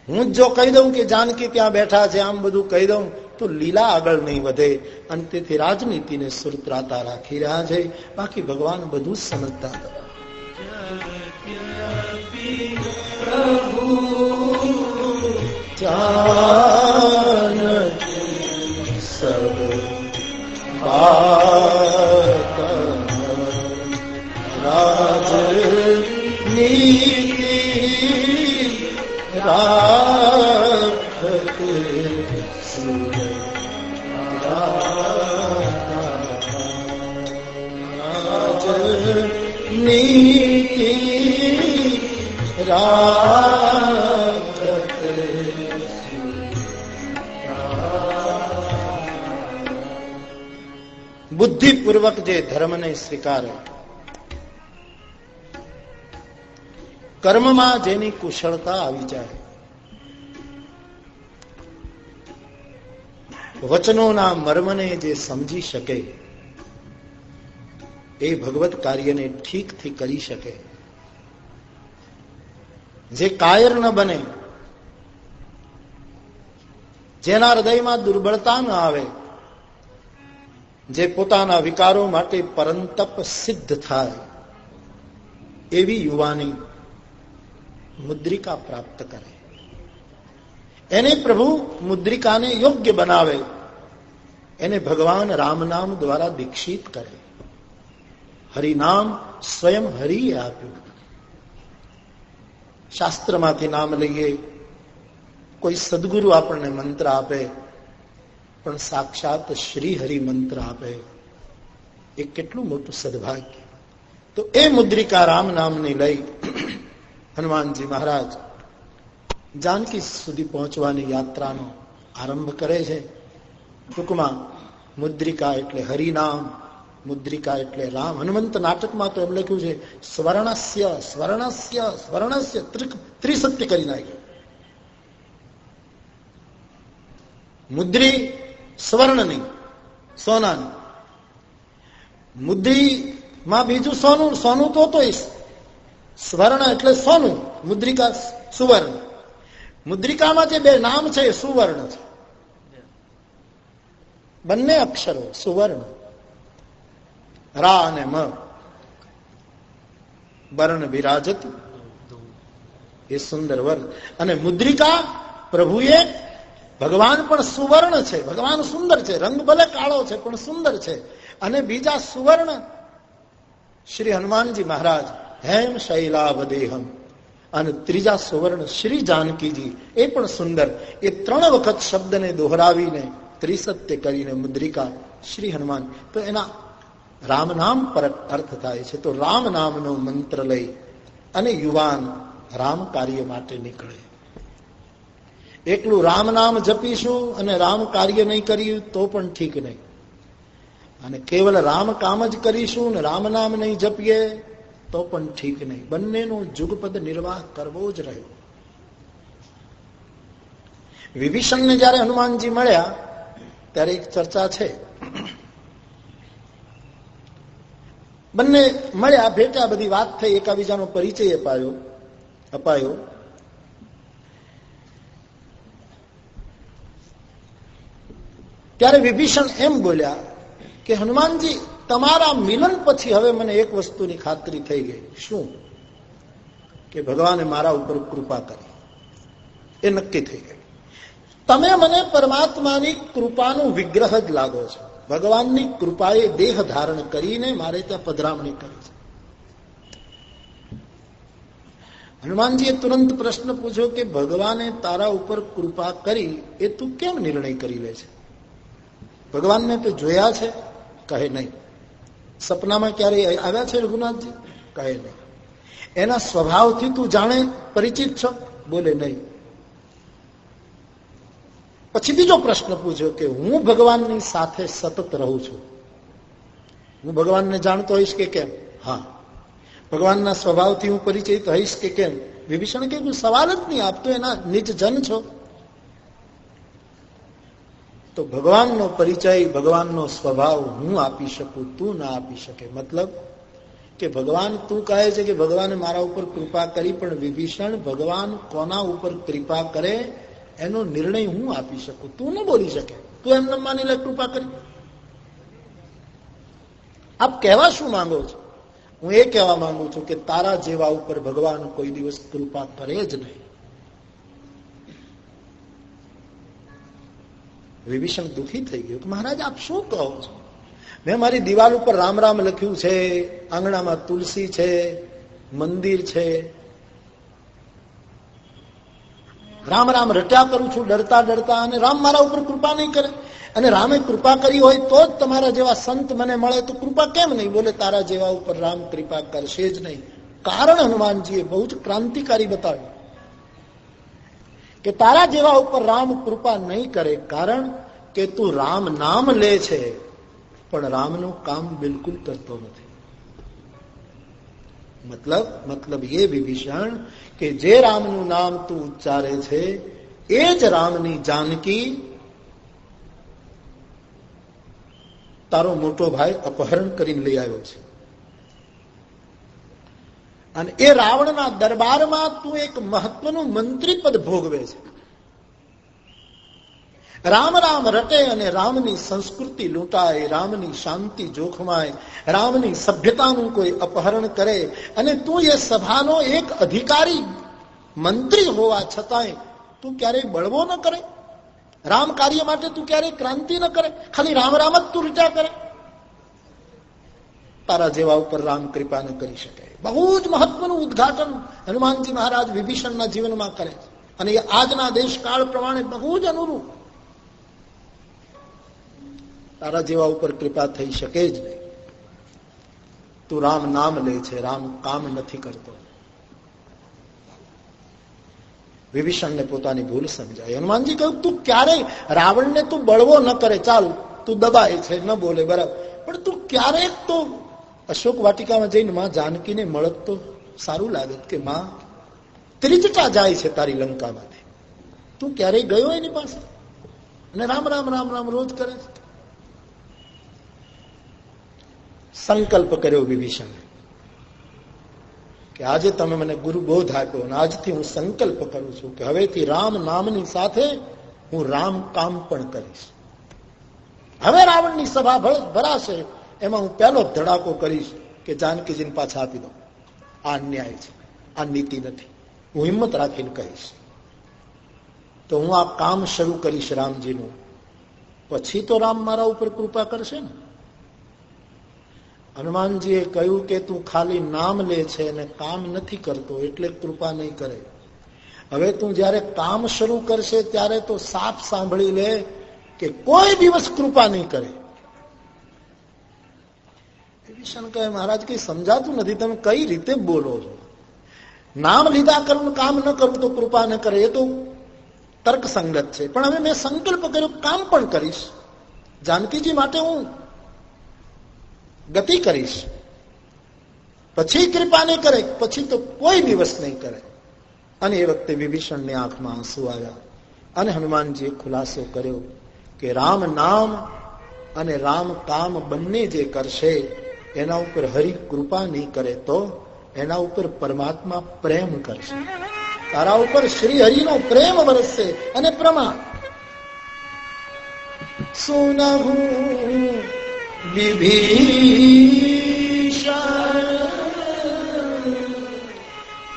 [SPEAKER 1] હું જો કહી દઉં કે જાનકી ત્યાં બેઠા છે, આમ બધું કહી દઉં, તો લીલા આગળ નહીં વધે. અને તેથી રાજનીતિને સુરત્રાતા રાખી રહ્યા છે. બાકી ભગવાન બધું સમજતા જાન સબ બાત રાજ નીતિ રાખતે રાજ નીતિ રાખતે બુદ્ધિપૂર્વક જે ધર્મને સ્વીકારે. કર્મમાં જેની કુશળતા આવી જાય. વચનોના મર્મને જે સમજી શકે, એ ભગવત કાર્યને ઠીકથી કરી શકે. જે કાયર ન બને, જેના હૃદયમાં દુર્બળતા ન આવે જે પોતાના વિકારો માટે પરંતપ સિદ્ધ થાય, એવી યુવાની મુદ્રિકા પ્રાપ્ત કરે. એને પ્રભુ મુદ્રિકાને યોગ્ય બનાવે, એને ભગવાન રામ નામ દ્વારા દીક્ષિત કરે. હરિનામ સ્વયં હરિએ આપ્યું. શાસ્ત્રમાંથી નામ લઈએ, કોઈ સદગુરુ આપણને મંત્ર આપે પણ સાક્ષાત શ્રી હરિ મંત્ર આપે એ કેટલું મોટું સદભાગ્ય. તો એ મુદ્રિકા રામ નામની લઈ હનુમાનજી મહારાજ જાનકી સુધી પહોંચવાની યાત્રાનો આરંભ કરે છે. ટૂંકમાં મુદ્રિકા એટલે હરિનામ, મુદ્રિકા એટલે રામ. હનુમંત નાટકમાં તો એમ લખ્યું છે, સ્વર્ણસ્ય સ્વર્ણસ્ય સ્વર્ણસ્ય ત્રિસત્ય કરી નાખ્યું. મુદ્રી સ્વર્ણની, સોનાની. મુદ્રીમાં બીજું સોનું સોનું તો તો સ્વર્ણ એટલે સોનું, મુદ્રિકા સુવર્ણ. મુદ્રિકામાં જે બે નામ છે, એ સુવર્ણ છે. બંને અક્ષરો, સુવર્ણ, રા અને મ. વર્ણ વિરાજત એ સુંદર વર્ણ. અને મુદ્રિકા પ્રભુએ ભગવાન પણ સુવર્ણ છે. ભગવાન સુંદર છે. રંગ ભલે કાળો છે, પણ સુંદર છે. અને બીજા સુવર્ણ શ્રી હનુમાનજી મહારાજ, હેમ શૈલાવદેહમ. અને ત્રીજા સુવર્ણ શ્રી જાનકીજી, એ પણ સુંદર. એ ત્રણ વખત શબ્દને દોહરાવીને ત્રિસત્ય કરીને મુદ્રિકા શ્રી હનુમાન. તો એના રામ નામ પર અર્થ થાય છે. તો રામ નામનો મંત્ર લઈ અને યુવાન રામ કાર્ય માટે નીકળે. એકલું રામ નામ જપીશું અને રામ કાર્ય નહીં કર્યું તો પણ ઠીક નહીં. અને કેવલ રામ કામ જ કરીશું ને રામ નામ નહીં જપીએ તો પણ ઠીક નહીં. બંનેનો જુગપદ નિર્વાહ કરવો જ રહ્યો. વિભીષણને જયારે હનુમાનજી મળ્યા, ત્યારે એક ચર્ચા છે. બંને મળ્યા ભેટ્યા બધી વાત થઈ, એકાબીજાનો પરિચય અપાયો અપાયો. ત્યારે વિભીષણ એમ બોલ્યા કે, હનુમાનજી, તમારા મિલન પછી હવે મને એક વસ્તુની ખાતરી થઈ ગઈ. શું? કે ભગવાને મારા ઉપર કૃપા કરી. એ નક્કી થઈ ગઈ. તમે મને પરમાત્માની કૃપાનું વિગ્રહ જ લાગો છો. ભગવાનની કૃપાએ દેહ ધારણ કરીને મારે ત્યાં પધરામણી કરી છે. હનુમાનજીએ તુરંત પ્રશ્ન પૂછ્યો કે, ભગવાને તારા ઉપર કૃપા કરી, એ તું કેમ નિર્ણય કરી લે છે? ભગવાનને તે જોયા છે, કહે નહીં. સપનામાં ક્યારે આવ્યા છે રઘુનાથજી? કહે નહીં. એના સ્વભાવથી તું જાણે, પરિચિત છો? બોલે નહીં. પછી બીજો પ્રશ્ન પૂછ્યો કે હું ભગવાનની સાથે સતત રહું છું. હું ભગવાનને જાણતો હોઈશ કે કેમ? હા. ભગવાનના સ્વભાવથી હું પરિચિત હોઈશ કે કેમ? વિભીષણ કે સવાલ જ નહીં આપતો એના નિજ જન છો? તો ભગવાનનો પરિચય, ભગવાનનો સ્વભાવ હું આપી શકું, તું ના આપી શકે. મતલબ કે ભગવાન તું કહે છે કે ભગવાને મારા ઉપર કૃપા કરી, પણ વિભીષણ ભગવાન કોના ઉપર કૃપા કરે એનો નિર્ણય હું આપી શકું. તું ન બોલી શકે. તું એમને માની લે કૃપા કરી. આપ કહેવા શું માંગો છો? હું એ કહેવા માંગુ છું કે તારા જેવા ઉપર ભગવાન કોઈ દિવસ કૃપા કરે જ નહીં. વિભીષણ દુઃખી થઈ ગયું. મહારાજ, આપ શું કહો છો? મેં મારી દિવાલ ઉપર રામ રામ લખ્યું છે, આંગણામાં તુલસી છે, મંદિર છે. રામ રામ રટ્યા કરું છું, ડરતા ડરતા, અને રામ મારા ઉપર કૃપા નહીં કરે. અને રામે કૃપા કરી હોય તો જ તમારા જેવા સંત મને મળે. તો કૃપા કેમ નહીં? બોલે, તારા જેવા ઉપર રામ કૃપા કરશે જ નહીં. કારણ હનુમાનજીએ બહુ જ ક્રાંતિકારી બતાવ્યું કે તારા જેવા ઉપર રામ કૃપા નહીં કરે કારણ કે તું રામ નામ લે છે, પણ રામનું કામ બિલકુલ કરતો નથી. મતલબ મતલબ એ વિભીષણ કે જે રામનું નામ તું ઉચ્ચારે છે, એ જ રામની જાનકી તારો મોટો ભાઈ અપહરણ કરીને લઈ આવ્યો છે. અને એ રાવણના દરબારમાં તું એક મહત્વનું મંત્રી પદ ભોગવે છે. રામ રામ રટે અને રામની સંસ્કૃતિ લૂંટાય, રામની શાંતિ જોખમાય, રામની સભ્યતાનું કોઈ અપહરણ કરે અને તું એ સભાનો એક અધિકારી મંત્રી હોવા છતાંય તું ક્યારેય બળવો ન કરે. રામ કાર્ય માટે તું ક્યારેય ક્રાંતિ ન કરે. ખાલી રામ રામ જ તું રજા કરે. તારા જેવા ઉપર રામ કૃપા કરી શકે. બહુ જ મહત્વનું ઉદઘાટન હનુમાનજી મહારાજ વિભીષણના જીવનમાં કરે અને એ આજના દેશકાળ પ્રમાણે બહુ જ અનુરૂપ. તારા જેવા ઉપર કૃપા થઈ શકે જ નહીં. તું રામ નામ લે છે, રામ કામ નથી કરતો. વિભીષણને પોતાની ભૂલ સમજાય. હનુમાનજી કહ્યું, તું ક્યારેય રાવણને તું બળવો ન કરે. ચાલ, તું દબાય છે, ન બોલે, બરાબર. પણ તું ક્યારેક તો અશોક વાટિકામાં જઈને માં જાનકીને મળત તો સારું લાગે કે માં ત્રિજટા જાય છે તારી લંકામાંથી તું ક્યારેય ગયો એની પાસે? અને રામ રામ રામ રામ રોજ કરે છે. સંકલ્પ કર્યો વિભીષણે કે આજે તમે મને ગુરુ બોધ આપ્યો અને આજથી હું સંકલ્પ કરું છું કે હવેથી રામ નામની સાથે હું રામ કામ પણ કરીશ. હવે રાવણની સભા ભરાશે. એમાં હું પહેલો ધડાકો કરીશ કે જાનકીજીને પાછા આપી દો આ અન્યાય છે. આ નીતિ નથી. હું હિંમત રાખીને કહીશ. તો હું આ કામ શરૂ કરીશ રામજીનું. પછી તો રામ મારા ઉપર કૃપા કરશે ને. હનુમાનજીએ કહ્યું કે તું ખાલી નામ લે છે અને કામ નથી કરતો, એટલે કૃપા નહીં કરે. હવે તું જયારે કામ શરૂ કરશે ત્યારે તો સાફ સાંભળી લે કે કોઈ દિવસ કૃપા નહીં કરે. વિભીષણ કહે, મહારાજ, કઈ સમજાતું નથી. તમે કઈ રીતે બોલો છો? નામ લીધા કરવું, કામ ન કરવું તો કૃપા ન કરે. એ તો તર્ક સંગત છે. પણ હવે મેં સંકલ્પ કર્યો, કામ પણ કરીશ. જાનકીજી માટે હું ગતિ કરીશ. પછી કૃપા નહીં કરે, પછી તો કોઈ દિવસ નહીં કરે. અને એ વખતે વિભીષણની આંખમાં આંસુ આવ્યા અને હનુમાનજીએ ખુલાસો કર્યો કે રામ નામ અને રામ કામ બંને જે કરશે એના ઉપર હરિ કૃપા નહીં કરે તો એના ઉપર પરમાત્મા પ્રેમ કરશે. તારા ઉપર શ્રી હરિનો પ્રેમ વરસશે અને પ્રમાણ સુનહુ વિભીષણ.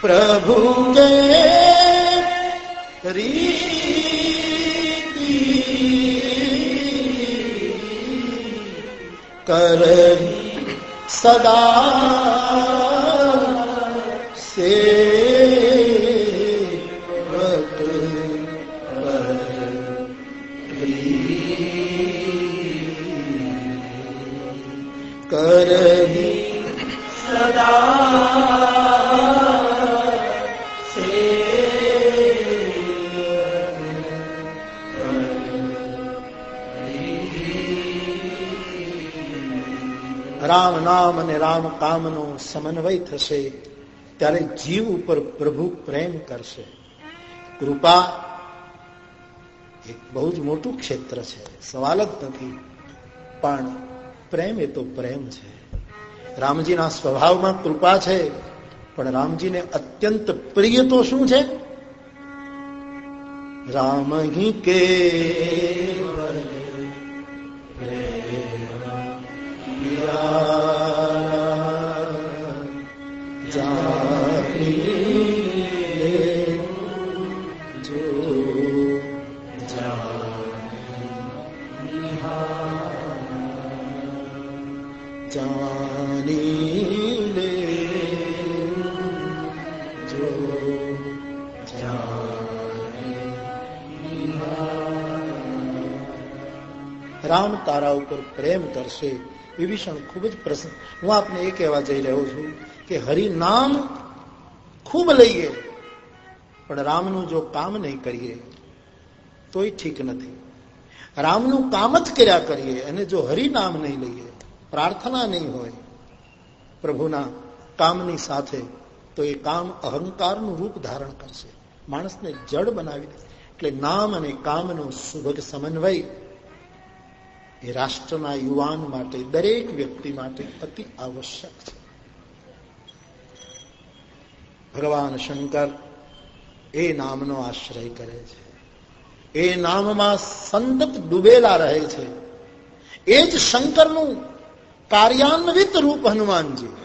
[SPEAKER 1] પ્રભુ કે રીતિ કર. સદા નામ અને રામ કામનો સમન્વય થશે, ત્યારે જીવ ઉપર પ્રભુ પ્રેમ કરશે. કૃપા એક બહુ જ મોટું ક્ષેત્ર છે. સવાલ જ નથી, પણ પ્રેમ એ તો પ્રેમ છે. રામજીના સ્વભાવમાં કૃપા છે, પણ રામજીને અત્યંત પ્રિય તો શું છે? રામ કે રામ તારા ઉપર પ્રેમ કરશે વિભીષણ ખૂબ જ પ્રસન્ન. હું આપને એ કહેવા જઈ રહ્યો છું કે હરિનામ ખૂબ લઈએ, પણ રામનું જો કામ નહીં કરીએ, તોય ઠીક નથી. રામનું કામ જ કર્યા કરીએ અને જો હરિનામ નહીં લઈએ, પ્રાર્થના નહીં હોય, પ્રભુના કામની સાથે, તો એ કામ અહંકારનું રૂપ ધારણ કરશે. માણસને જડ બનાવી દે. એટલે નામ અને કામનો સુભગ સમન્વય એ રાષ્ટ્રના યુવાન માટે, દરેક વ્યક્તિ માટે અતિ આવશ્યક છે. ભગવાન શંકર એ નામનો આશ્રય કરે છે. એ નામમાં સંતત ડૂબેલા રહે છે. એ જ શંકરનું કાર્યાન્વિત રૂપ હનુમાનજી.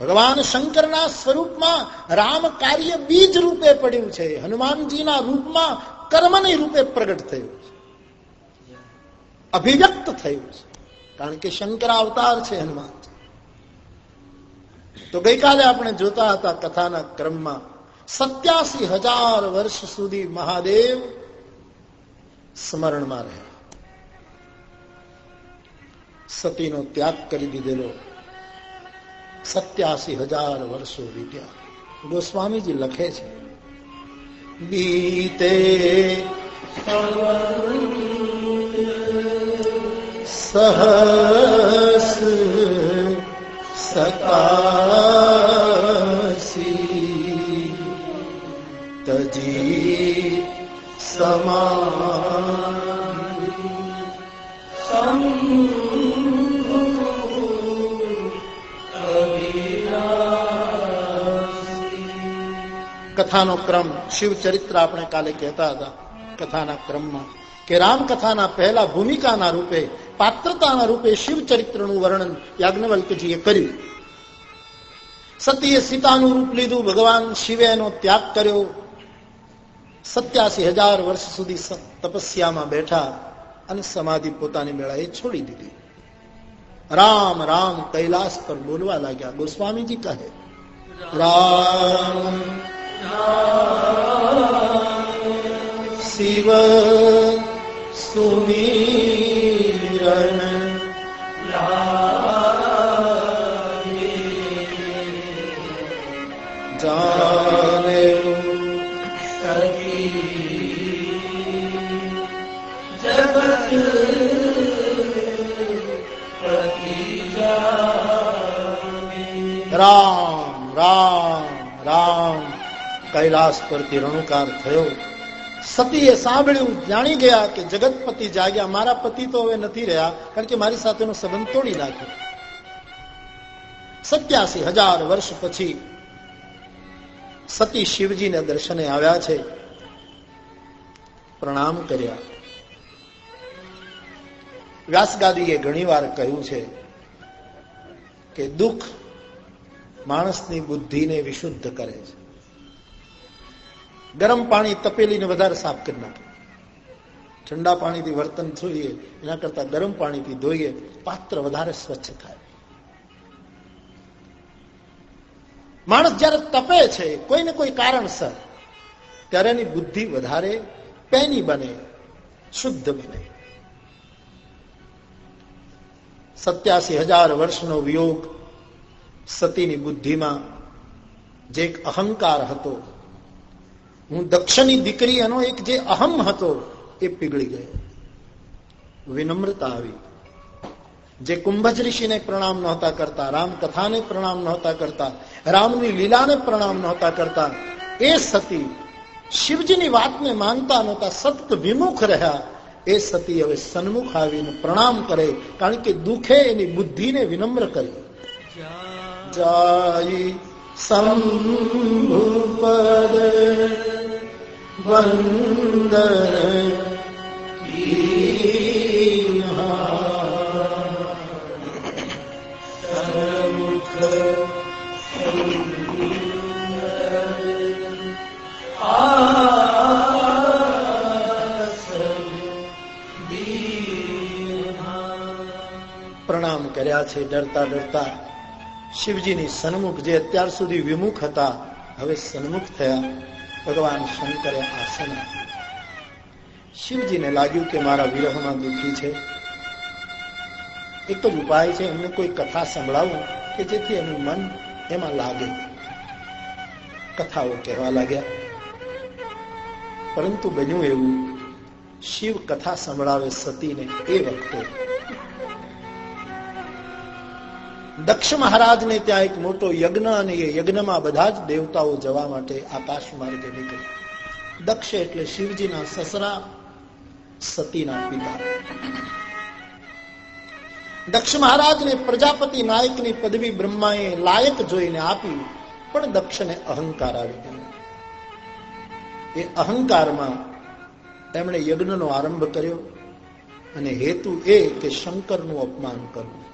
[SPEAKER 1] ભગવાન શંકરના સ્વરૂપમાં રામ કાર્ય બીજ રૂપે પડ્યું છે. હનુમાનજીના રૂપમાં કર્મની રૂપે પ્રગટ થયું છે. અભિવ્યક્ત થયું છે. કારણ કે શંકર અવતાર છે હનુમાન. તો ગઈકાલે આપણે જોતા હતા કથાના ક્રમમાં, સત્યાસી હજાર વર્ષ સુધી મહાદેવ સ્મરણમાં રહ્યા. સતીનો ત્યાગ કરી દીધેલો. સત્યાસી હજાર વર્ષો વીત્યા. ગોસ્વામીજી લખે છે બીતે સહસ સકાસી તજી સમા કથાનો ક્રમ શિવચરિત્ર આપણે કાલે કહેતા હતા કથાના ક્રમમાં, કે રામકથાના પહેલા ભૂમિકાના રૂપે, પાત્રતાના રૂપે શિવચરિત્રનું વર્ણન યાજ્ઞવલ્કજીએ કર્યું. સતીએ સીતાનું રૂપ લીધું, ભગવાન શિવે ત્યાગ કર્યો. સત્યાસી હજાર વર્ષ સુધી તપસ્યામાં બેઠા અને સમાધિ પોતાની મેળાએ છોડી દીધી. રામ રામ, કૈલાસ પર બોલવા લાગ્યા. ગોસ્વામીજી કહે, રામ શિવ સુમીરણ રામ રામ રામ કૈલાસ પરથી રણુકાર થયો. સતીએ સાંભળ્યું, જાણી ગયા કે જગતપતિ જાગ્યા. મારા પતિ તો હવે નથી રહ્યા, કારણ કે મારી સાથેનો સંબંધ તોડી નાખ્યો. સત્યાસી હજાર વર્ષ પછી સતી શિવજીને દર્શને આવ્યા છે. પ્રણામ કર્યા. વ્યાસગાદીએ ઘણી વાર કહ્યું છે કે દુઃખ માણસની બુદ્ધિને વિશુદ્ધ કરે છે. ગરમ પાણી તપેલીને વધારે સાફ કરી નાખે. ઠંડા પાણીથી વર્તન ધોઈએ, એના કરતા ગરમ પાણીથી ધોઈએ, પાત્ર વધારે સ્વચ્છ થાય. માણસ જયારે તપે છે કોઈને કોઈ કારણસર, ત્યારે એની બુદ્ધિ વધારે, પેની બને, શુદ્ધ બને. સત્યાસી હજાર વર્ષનો વિયોગ સતીની બુદ્ધિમાં જે એક અહંકાર હતો હું દક્ષની દીકરી એનો એક જે અહમ હતો એ પીગળી ગયો. વિનમ્રતા આવી. જે કુંભજ ઋષિને પ્રણામ નહોતા કરતા રામ કથાને પ્રણામ નહોતા કરતા રામની લીલાને પ્રણામ નહોતા કરતા એ સતી શિવજીની વાતને માનતા નહોતા સતત વિમુખ રહ્યા એ સતી હવે સન્મુખ આવીને પ્રણામ કરે કારણ કે દુઃખે એની બુદ્ધિને વિનમ્ર કરી. જાય. સંભુપદ વંદન પ્રણામ કર્યા છે ડરતા ડરતા શિવજીની સન્મુખ જે અત્યાર સુધી વિમુખ હતા, હવે સન્મુખ થયા. ભગવાન શંકરે આસન શિવજીને લાગ્યું કે મારા વિરહમાં દુઃખી છે. એક જ ઉપાય છે એમને કોઈ કથા સંભળાવું કે જેથી એનું મન એમાં લાગે. કથાઓ કહેવા લાગ્યા. પરંતુ બન્યું એવું. શિવ કથા સંભળાવે સતીને એ વખતે દક્ષ મહારાજને ત્યાં એક મોટો યજ્ઞ અને એ યજ્ઞમાં બધા જ દેવતાઓ જવા માટે આકાશ માર્ગે નીકળ્યા. દક્ષ એટલે શિવજીના સસરા, સતીના પિતા. દક્ષ મહારાજને પ્રજાપતિ નાયકની પદવી બ્રહ્માએ લાયક જોઈને આપી, પણ દક્ષને અહંકાર આવી ગયો. એ અહંકારમાં તેમણે યજ્ઞનો આરંભ કર્યો અને હેતુ એ કે શંકરનું અપમાન કરવું.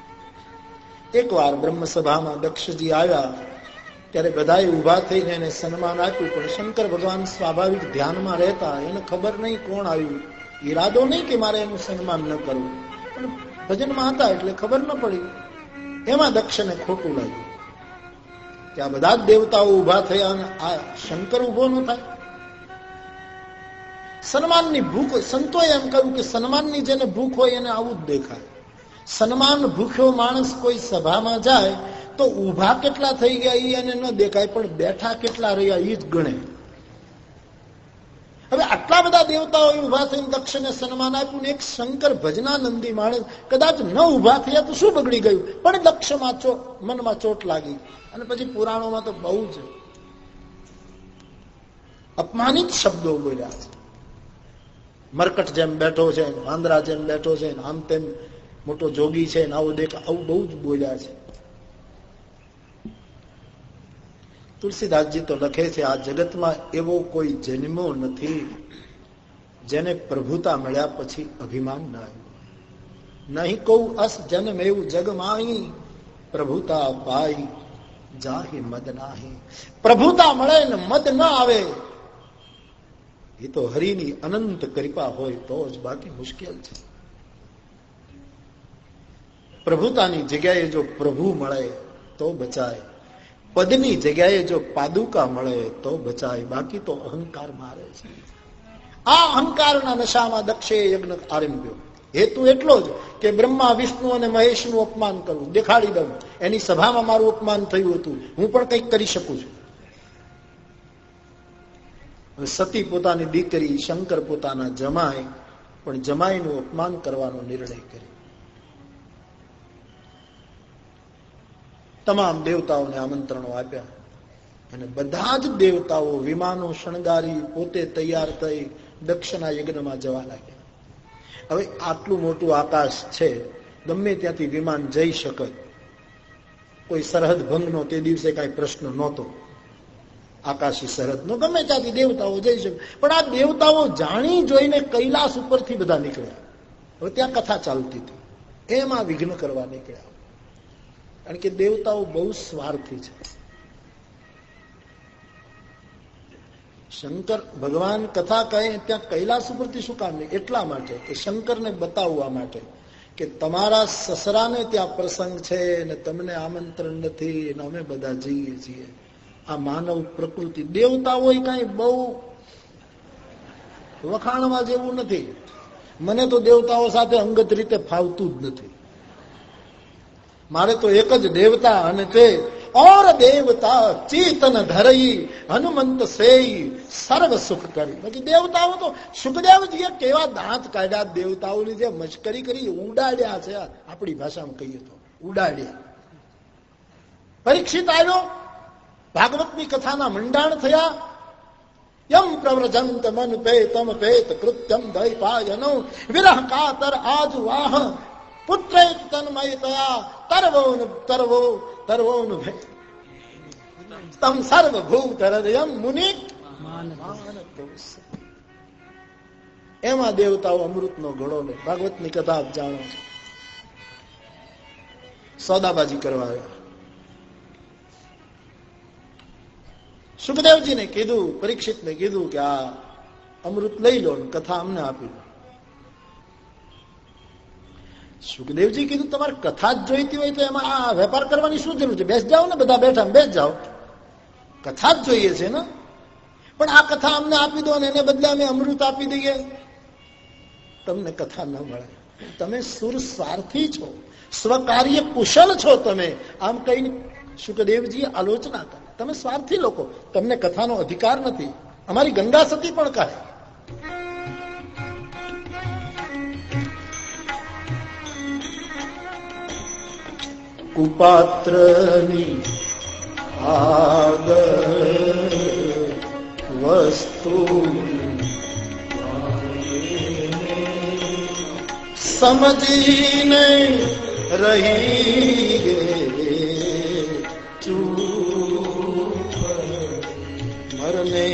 [SPEAKER 1] એકવાર બ્રહ્મસભામાં દક્ષજી આવ્યા, ત્યારે બધાએ ઊભા થઈને એને સન્માન આપ્યું, પણ શંકર ભગવાન સ્વાભાવિક ધ્યાનમાં રહેતા એને ખબર નહીં કોણ આવ્યું. ઈરાદો નહીં કે મારે એનું સન્માન ન કરવું. પણ ભજનમાં હતા એટલે ખબર ન પડી. એમાં દક્ષને ખોટું લાગ્યું. ત્યાં બધા જ દેવતાઓ ઊભા થયા અને આ શંકર ઊભો ન થાય. સન્માનની ભૂખ, સંતોએ એમ કહ્યું કે સન્માનની જેને ભૂખ હોય એને આવું જ દેખાય. સન્માન ભૂખ્યો માણસ કોઈ સભામાં જાય તો ઊભા કેટલા થઈ ગયા એ એને ન દેખાય, પણ બેઠા કેટલા રહ્યા એ જ ગણે. હવે આટલા બધા દેવતાઓ ઊભા થઈને દક્ષને સન્માન આપ્યું એક શંકર ભજનાનંદી માણસ કદાચ ન ઊભા થયા તો શું બગડી ગયું? પણ દક્ષમાં મનમાં ચોટ લાગી. અને પછી પુરાણોમાં તો બહુ છે અપમાનિત શબ્દો બોલ્યા છે. મરકટ જેમ બેઠો છે, વાંદરા જેમ બેઠો છે, આમ તેમ મોટો જોગી છે આવો દેખ, આવું બહુ જ બોલ્યા છે. તુલસીદાસજી તો લખે છે, આ જગતમાં એવો કોઈ જન્મો નથી જેને પ્રભુતા મળ્યા પછી અભિમાન ના આવ્યું. નહીં કહું, અસ જન્મ એવું જગમાઈ પ્રભુતા પાઈ જાહી મદ નાહી. પ્રભુતા મળે ને મદ ન આવે, એ તો હરિની અનંત કૃપા હોય તો જ બાકી મુશ્કેલ છે. પ્રભુતાની જગ્યાએ જો પ્રભુ મળે તો બચાય. પદની જગ્યાએ જો પાદુકા મળે તો બચાય. બાકી તો અહંકાર મારે છે. આ અહંકારના નશામાં દક્ષે યજ્ઞ આરંભ્યો. હેતુ એટલો જ કે બ્રહ્મા, વિષ્ણુ અને મહેશનું અપમાન કરવું દેખાડી દઉં. એની સભામાં મારું અપમાન થયું હતું. હું પણ કંઈક કરી શકું છું. સતી પોતાની દીકરી, શંકર પોતાના જમાય પણ જમાઈનું અપમાન કરવાનો નિર્ણય કર્યો. તમામ દેવતાઓને આમંત્રણો આપ્યા. અને બધા જ દેવતાઓ વિમાનો શણગારી પોતે તૈયાર થઈ દક્ષના યજ્ઞમાં જવા લાગ્યા. હવે આટલું મોટું આકાશ છે, ગમે ત્યાંથી વિમાન જઈ શકે કોઈ સરહદ ભંગનો તે દિવસે કઈ પ્રશ્ન નહોતો. આકાશી સરહદ નો ગમે ત્યાંથી દેવતાઓ જઈ શકે. પણ આ દેવતાઓ જાણી જોઈને કૈલાસ ઉપરથી બધા નીકળ્યા. હવે ત્યાં કથા ચાલતી હતી. એમાં વિઘ્ન કરવા નીકળ્યા. કારણ કે દેવતાઓ બહુ સ્વાર્થી છે. શંકર ભગવાન કથા કહે ત્યાં કૈલાસ ઉપરથી શું કામ નહીં? એટલા માટે કે શંકરને બતાવવા માટે કે તમારા સસરાને ત્યાં પ્રસંગ છે ને તમને આમંત્રણ નથી ને અમે બધા જઈએ છીએ. આ માનવ પ્રકૃતિ. દેવતાઓ કઈ બહુ વખાણવા જેવું નથી. મને તો દેવતાઓ સાથે અંગત રીતે ફાવતું જ નથી. મારે તો એક જ દેવતા અને તે ઓર દેવતા ચેતન ધરઈ હનુમંત સર્વ સુખ કરી. બાકી દેવતાઓ તો સુખદેવજીએ કેવા દાંત કાઢ્યા, દેવતાઓની જે મશ્કરી કરી, ઉડાડ્યા છે. આપણી ભાષામાં કહીએ તો, ઉડાડ્યા. પરીક્ષિત આવ્યો, ભાગવતની કથાના મંડાણ થયા. યમ પ્રવ્રજંત મન પેતમ પેત કૃત્યમ દૈપાયનો વિરહ કાતર આજ વાહ પુત્ર તન્મયતયા તરવોન તરવો તરવોન તમ મુનિ એમાં દેવતાઓ અમૃત નો ઘડો લે ભાગવતની કથા આપ જાણો સોદાબાજી કરવા આવ્યા સુખદેવજીને કીધું પરીક્ષિતને કીધું કે આ અમૃત લઈ લો કથા અમને આપી સુખદેવજી કીધું, તમારે કથા જ જોઈતી હોય તો એમાં આ વેપાર કરવાની શું જરૂર છે? બેસ જાઓ ને બધા બેઠા બેસ જાઓ. કથા જ જોઈએ છે ને? પણ આ કથા અમને આપી દો ને એને બદલે અમે અમૃત આપી દઈએ. તમને કથા ન મળે. તમે સુર સ્વાર્થી છો. સ્વકાર્ય કુશલ છો તમે. આમ કઈ સુખદેવજી આલોચના કરે. તમે સ્વાર્થી લોકો. તમને કથાનો અધિકાર નથી. અમારી ગંગા સતી પણ કહે. કુપાત્રની આગળ વસ્તુ સમજીને રહી ચૂપ મરને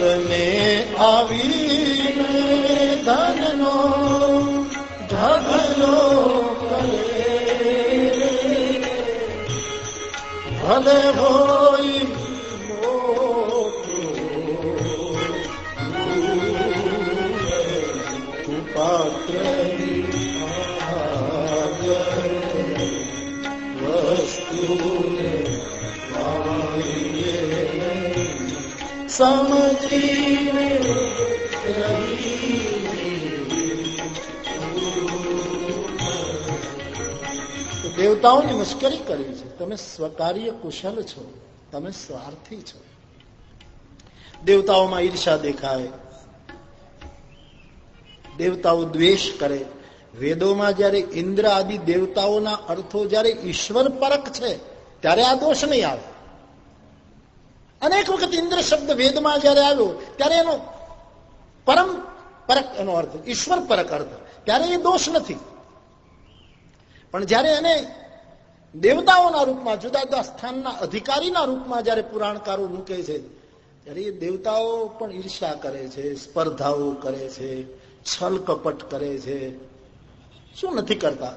[SPEAKER 1] મરને આવી ધનનો ઢગલો ભલે હોય પાત્ર વસ્તુને સમજીને દેવતાઓની મુશ્કેલી કરી છે. તમે સ્વકાર્ય કુશલ છો. તમે સ્વાર્થી છો. દેવતાઓમાં ઈર્ષા દેખાય. દેવતાઓ દ્વેષ કરે. વેદોમાં જયારે ઇન્દ્ર આદિ દેવતાઓના અર્થો જયારે ઈશ્વર પરક છે, ત્યારે આ દોષ નહીં આવે. અનેક વખત ઇન્દ્ર શબ્દ વેદમાં જયારે આવ્યો ત્યારે એનો પરમ પરક એનો અર્થ ઈશ્વર પરક અર્થ ત્યારે એ દોષ નથી પણ જ્યારે એને દેવતાઓના રૂપમાં જુદા જુદા સ્થાનના અધિકારીના રૂપમાં જયારે પુરાણકારો મૂકે છે ત્યારે એ દેવતાઓ પણ ઈર્ષા કરે છે સ્પર્ધાઓ કરે છે છલ કપટ કરે છે શું નથી કરતા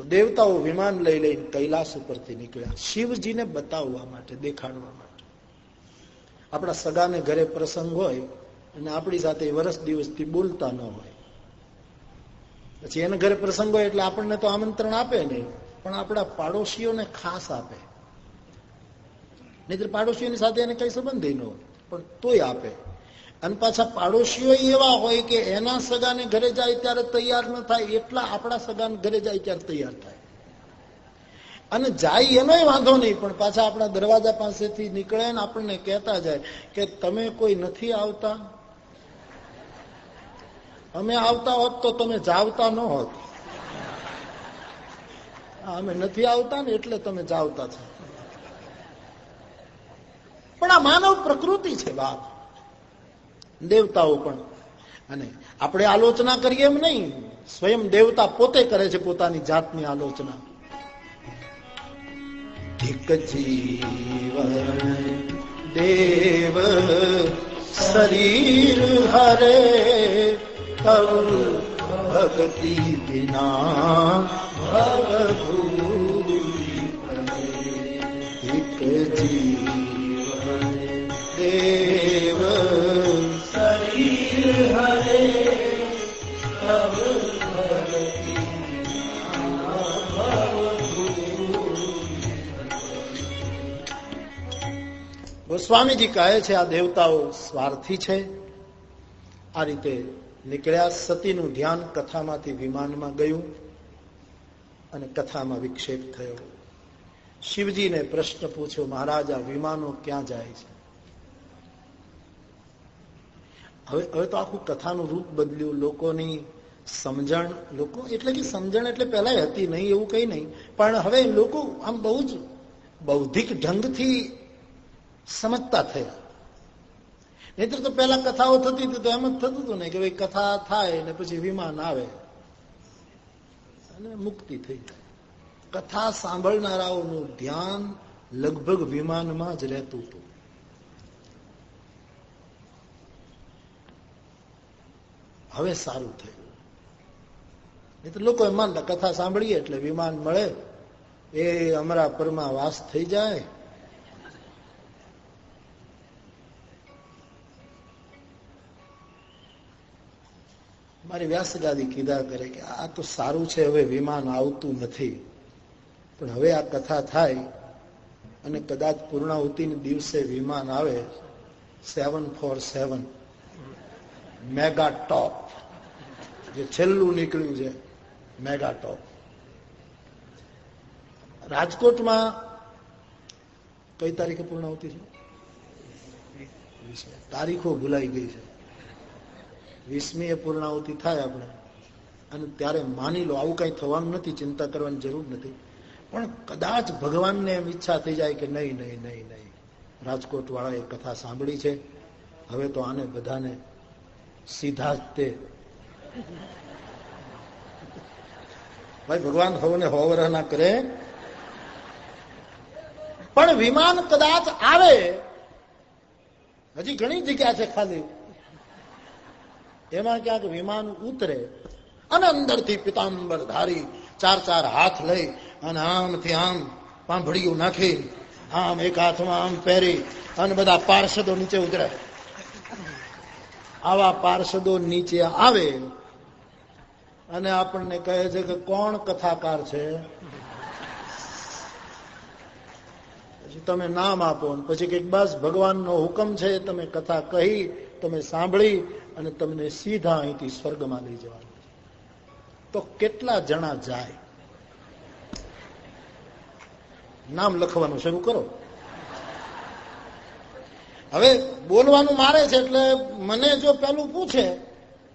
[SPEAKER 1] તો દેવતાઓ વિમાન લઈ લઈને કૈલાસ ઉપરથી નીકળ્યા. શિવજીને બતાવવા માટે, દેખાડવા માટે. આપણા સગાને ઘરે પ્રસંગ હોય અને આપણી સાથે વર્ષ દિવસથી બોલતા ન હોય. પછી એને ઘરે પ્રસંગ હોય એટલે આપણને તો આમંત્રણ આપે નહીં, પણ આપણા પાડોશીઓને ખાસ આપે. નહીતર પાડોશીઓની સાથે એને કઈ સંબંધ ન હોય, પણ તોય આપે. અને પાછા પાડોશીઓ એવા હોય કે એના સગાને ઘરે જાય ત્યારે તૈયાર ન થાય, એટલા આપણા સગાને ઘરે જાય ત્યારે તૈયાર થાય. અને જાય એનોય વાંધો નહીં, પણ પાછા આપણા દરવાજા પાસેથી નીકળે ને આપણને કહેતા જાય કે તમે કોઈ નથી આવતા? અમે આવતા હોત તો તમે જાવતા ન હોત. અમે નથી આવતા ને એટલે તમે જાવતા છો. પણ આ માનવ પ્રકૃતિ છે બાપ. દેવતાઓ પણ. અને આપણે આલોચના કરીએ એમ નહીં, સ્વયં દેવતા પોતે કરે છે પોતાની જાતની આલોચના. એક દેવ શરીર હરે, તવ ભક્તિ વિના એક જીવન દેવ ગોસ્વામીજી કહે છે, આ દેવતાઓ સ્વાર્થી છે. આ રીતે નીકળ્યા સતીનું ધ્યાન કથામાંથી વિમાનમાં ગયું અને કથામાં વિક્ષેપ થયો. શિવજીને પ્રશ્ન પૂછ્યો, મહારાજ, આ વિમાનો ક્યાં જાય છે? હવે હવે તો આખું કથાનું રૂપ બદલ્યું, લોકોની સમજણ, લોકો એટલે કે સમજણ એટલે પહેલા હતી, નહીં એવું કઈ નહીં. પણ હવે લોકો આમ બહુ જ બૌદ્ધિક ઢંગથી સમજતા થયા. નહીતર તો પેલા કથાઓ થતી હતી, તો એમ જ થતું હતું ને કે ભાઈ કથા થાય ને પછી વિમાન આવે. અને મુક્તિ થઈ જાય. કથા સાંભળનારાઓનું ધ્યાન લગભગ વિમાનમાં જ રહેતું હતું. હવે સારું થયું. નહીં તો લોકો એમ કથા સાંભળીએ એટલે વિમાન મળે, એ અમારા પરમાં વાસ થઈ જાય. મારી વ્યાસગાદી કીધા કરે કે આ તો સારું છે, હવે વિમાન આવતું નથી. પણ હવે આ કથા થાય અને કદાચ પૂર્ણાહુતિના દિવસે વિમાન આવે સેવન ફોર સેવન મેગા ટોપ જે છેલ્લું નીકળ્યું છે મેગા ટોપ રાજકોટમાં કઈ તારીખે પૂર્ણાહુતિ છે? તારીખો ભૂલાઈ ગઈ છે. વીસમી એ પૂર્ણાહુતિ થાય આપણે. અને ત્યારે માની લો, આવું કઈ થવાનું નથી, ચિંતા કરવાની જરૂર નથી. પણ કદાચ ભગવાનને એમ ઈચ્છા થઈ જાય કે નહીં નહીં નહીં નહીં. રાજકોટ વાળાએ કથા સાંભળી છે. હવે તો આને બધાને સીધા જ તે. ભાઈ, ભગવાન હોવને હોવરહ ના કરે. પણ વિમાન કદાચ આવે. હજી ઘણી જગ્યા છે ખાલી. એમાં ક્યાંક વિમાન ઉતરે અને અંદરથી પિતાંબર ધારી ચાર ચાર હાથ લઈ અને આમથી આમ પાંભળીઓ નાખી, આમ એક હાથમાં આમ પહેરી અને બધા પાર્ષદો નીચે ઉતરે. આવા પાર્ષદો નીચે આવે અને આપણને કહે છે કે કોણ કથાકાર છે? પછી તમે નામ આપો પછી કંઈક બસ ભગવાનનો હુકમ છે, તમે કથા કહી, તમે સાંભળી અને તમને સીધા અહીંથી સ્વર્ગમાં લઈ જવાનું તો કેટલા જણા જાય? નામ લખવાનું શરૂ કરો. હવે બોલવાનું મારે છે એટલે મને જો પેલું પૂછે,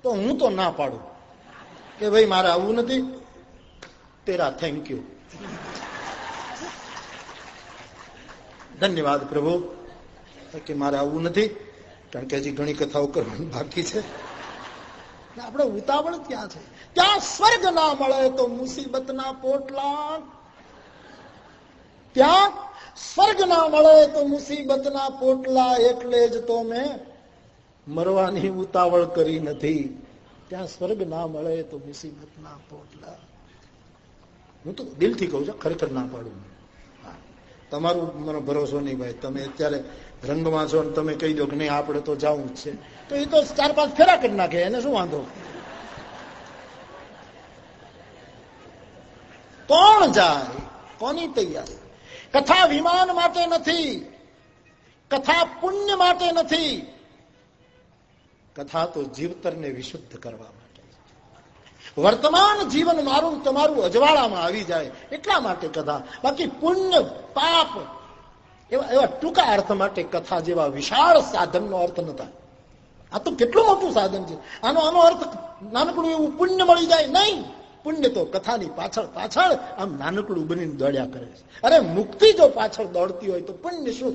[SPEAKER 1] તો હું તો ના પાડું. કે ભાઈ, મારે આવવું નથી. તેરા થેન્ક યુ ધન્યવાદ પ્રભુ. કે મારે આવું નથી, કારણ કે હજી ઘણી કથાઓ કરવાની બાકી છે. આપણે ઉતાવળ ક્યાં છે? ત્યાં સ્વર્ગ ના મળે તો મુસીબત ના પોટલા? ત્યાં સ્વર્ગ ના મળે તો મુસીબત ના પોટલા એટલે જ તો મેં મરવાની ઉતાવળ કરી નથી. ત્યાં સ્વર્ગ ના મળે તો મુસીબત ના પોટલા. હું તો દિલથી કહું છું, ખરેખર ના પાડું તમારું મને ભરોસો નહીં ભાઈ. તમે અત્યારે રંગમાં છો તમે કહી દો કે નહીં, આપણે તો જવું જ છે. તો એ તો ચાર પાંચ ફેરા કરી નાખે, એને શું વાંધો? કોણ જાય? કોની તૈયારી? કથા વિમાન માટે નથી, કથા પુણ્ય માટે નથી. કથા તો જીવતરને વિશુદ્ધ કરવા માટે વર્તમાન જીવન મારું તમારું અજવાળામાં આવી જાય એટલા માટે કથા. બાકી પુણ્ય, પાપ, એવા એવા ટૂંકા અર્થ માટે કથા જેવા વિશાળ સાધનનો અર્થ નતા આ તો કેટલું મોટું સાધન છે. આનો આનો અર્થ નાનકડું એવું પુણ્ય મળી જાય નહીં. પુણ્ય તો કથાની પાછળ પાછળ આમ નાનકડું બનીને દોડ્યા કરે છે. અરે મુક્તિ જો પાછળ દોડતી હોય તો પુણ્ય શું?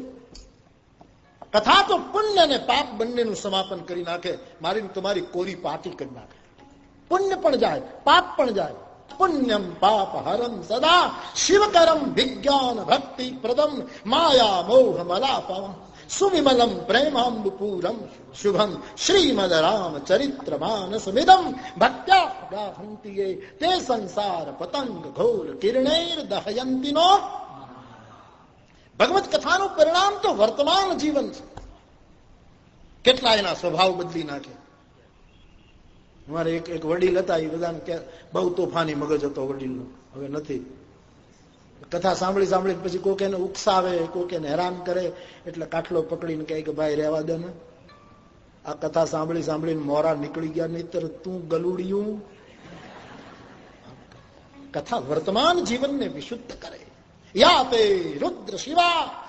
[SPEAKER 1] કથા તો પુણ્ય અને પાપ બંનેનું સમાપન કરી નાખે. મારી તમારી કોરી પાટી કરી નાખે. પુણ્ય પણ જાય, પાપ પણ જાય. પુણ્યમ પાપ હરમ સદા, શિવકરમ વિજ્ઞાન ભક્તિ પ્રદમ, માયા મોહ મલાપમ સુવિમલમ પ્રેમાંબુપૂરમ શુભમ શ્રીમદ રામ ચરિત્ર માનસમિદમ ભક્ત્યા તે સંસાર પતંગ ઘોર કિરણેર દહયંતિનો ભગવત કથાનું પરિણામ તો વર્તમાન જીવન છે કેટલા એના સ્વભાવ બદલી નાખે? અમારે એક એક વડીલ હતા, એ બધાને કે, બહુ તોફાની મગજ હતો વડીલનો. હવે નથી. કથા સાંભળી સાંભળી પછી કોક ઉકસાવે, કોક હેરાન કરે, એટલે કાટલો પકડીને કહે કે, ભાઈ, રહેવા દે આ કથા સાંભળી સાંભળીને મોરા નીકળી ગયા, નહીતર તું ગલુડિયું. કથા વર્તમાન જીવનને વિશુદ્ધ કરે. યા તે રુદ્ર શિવા.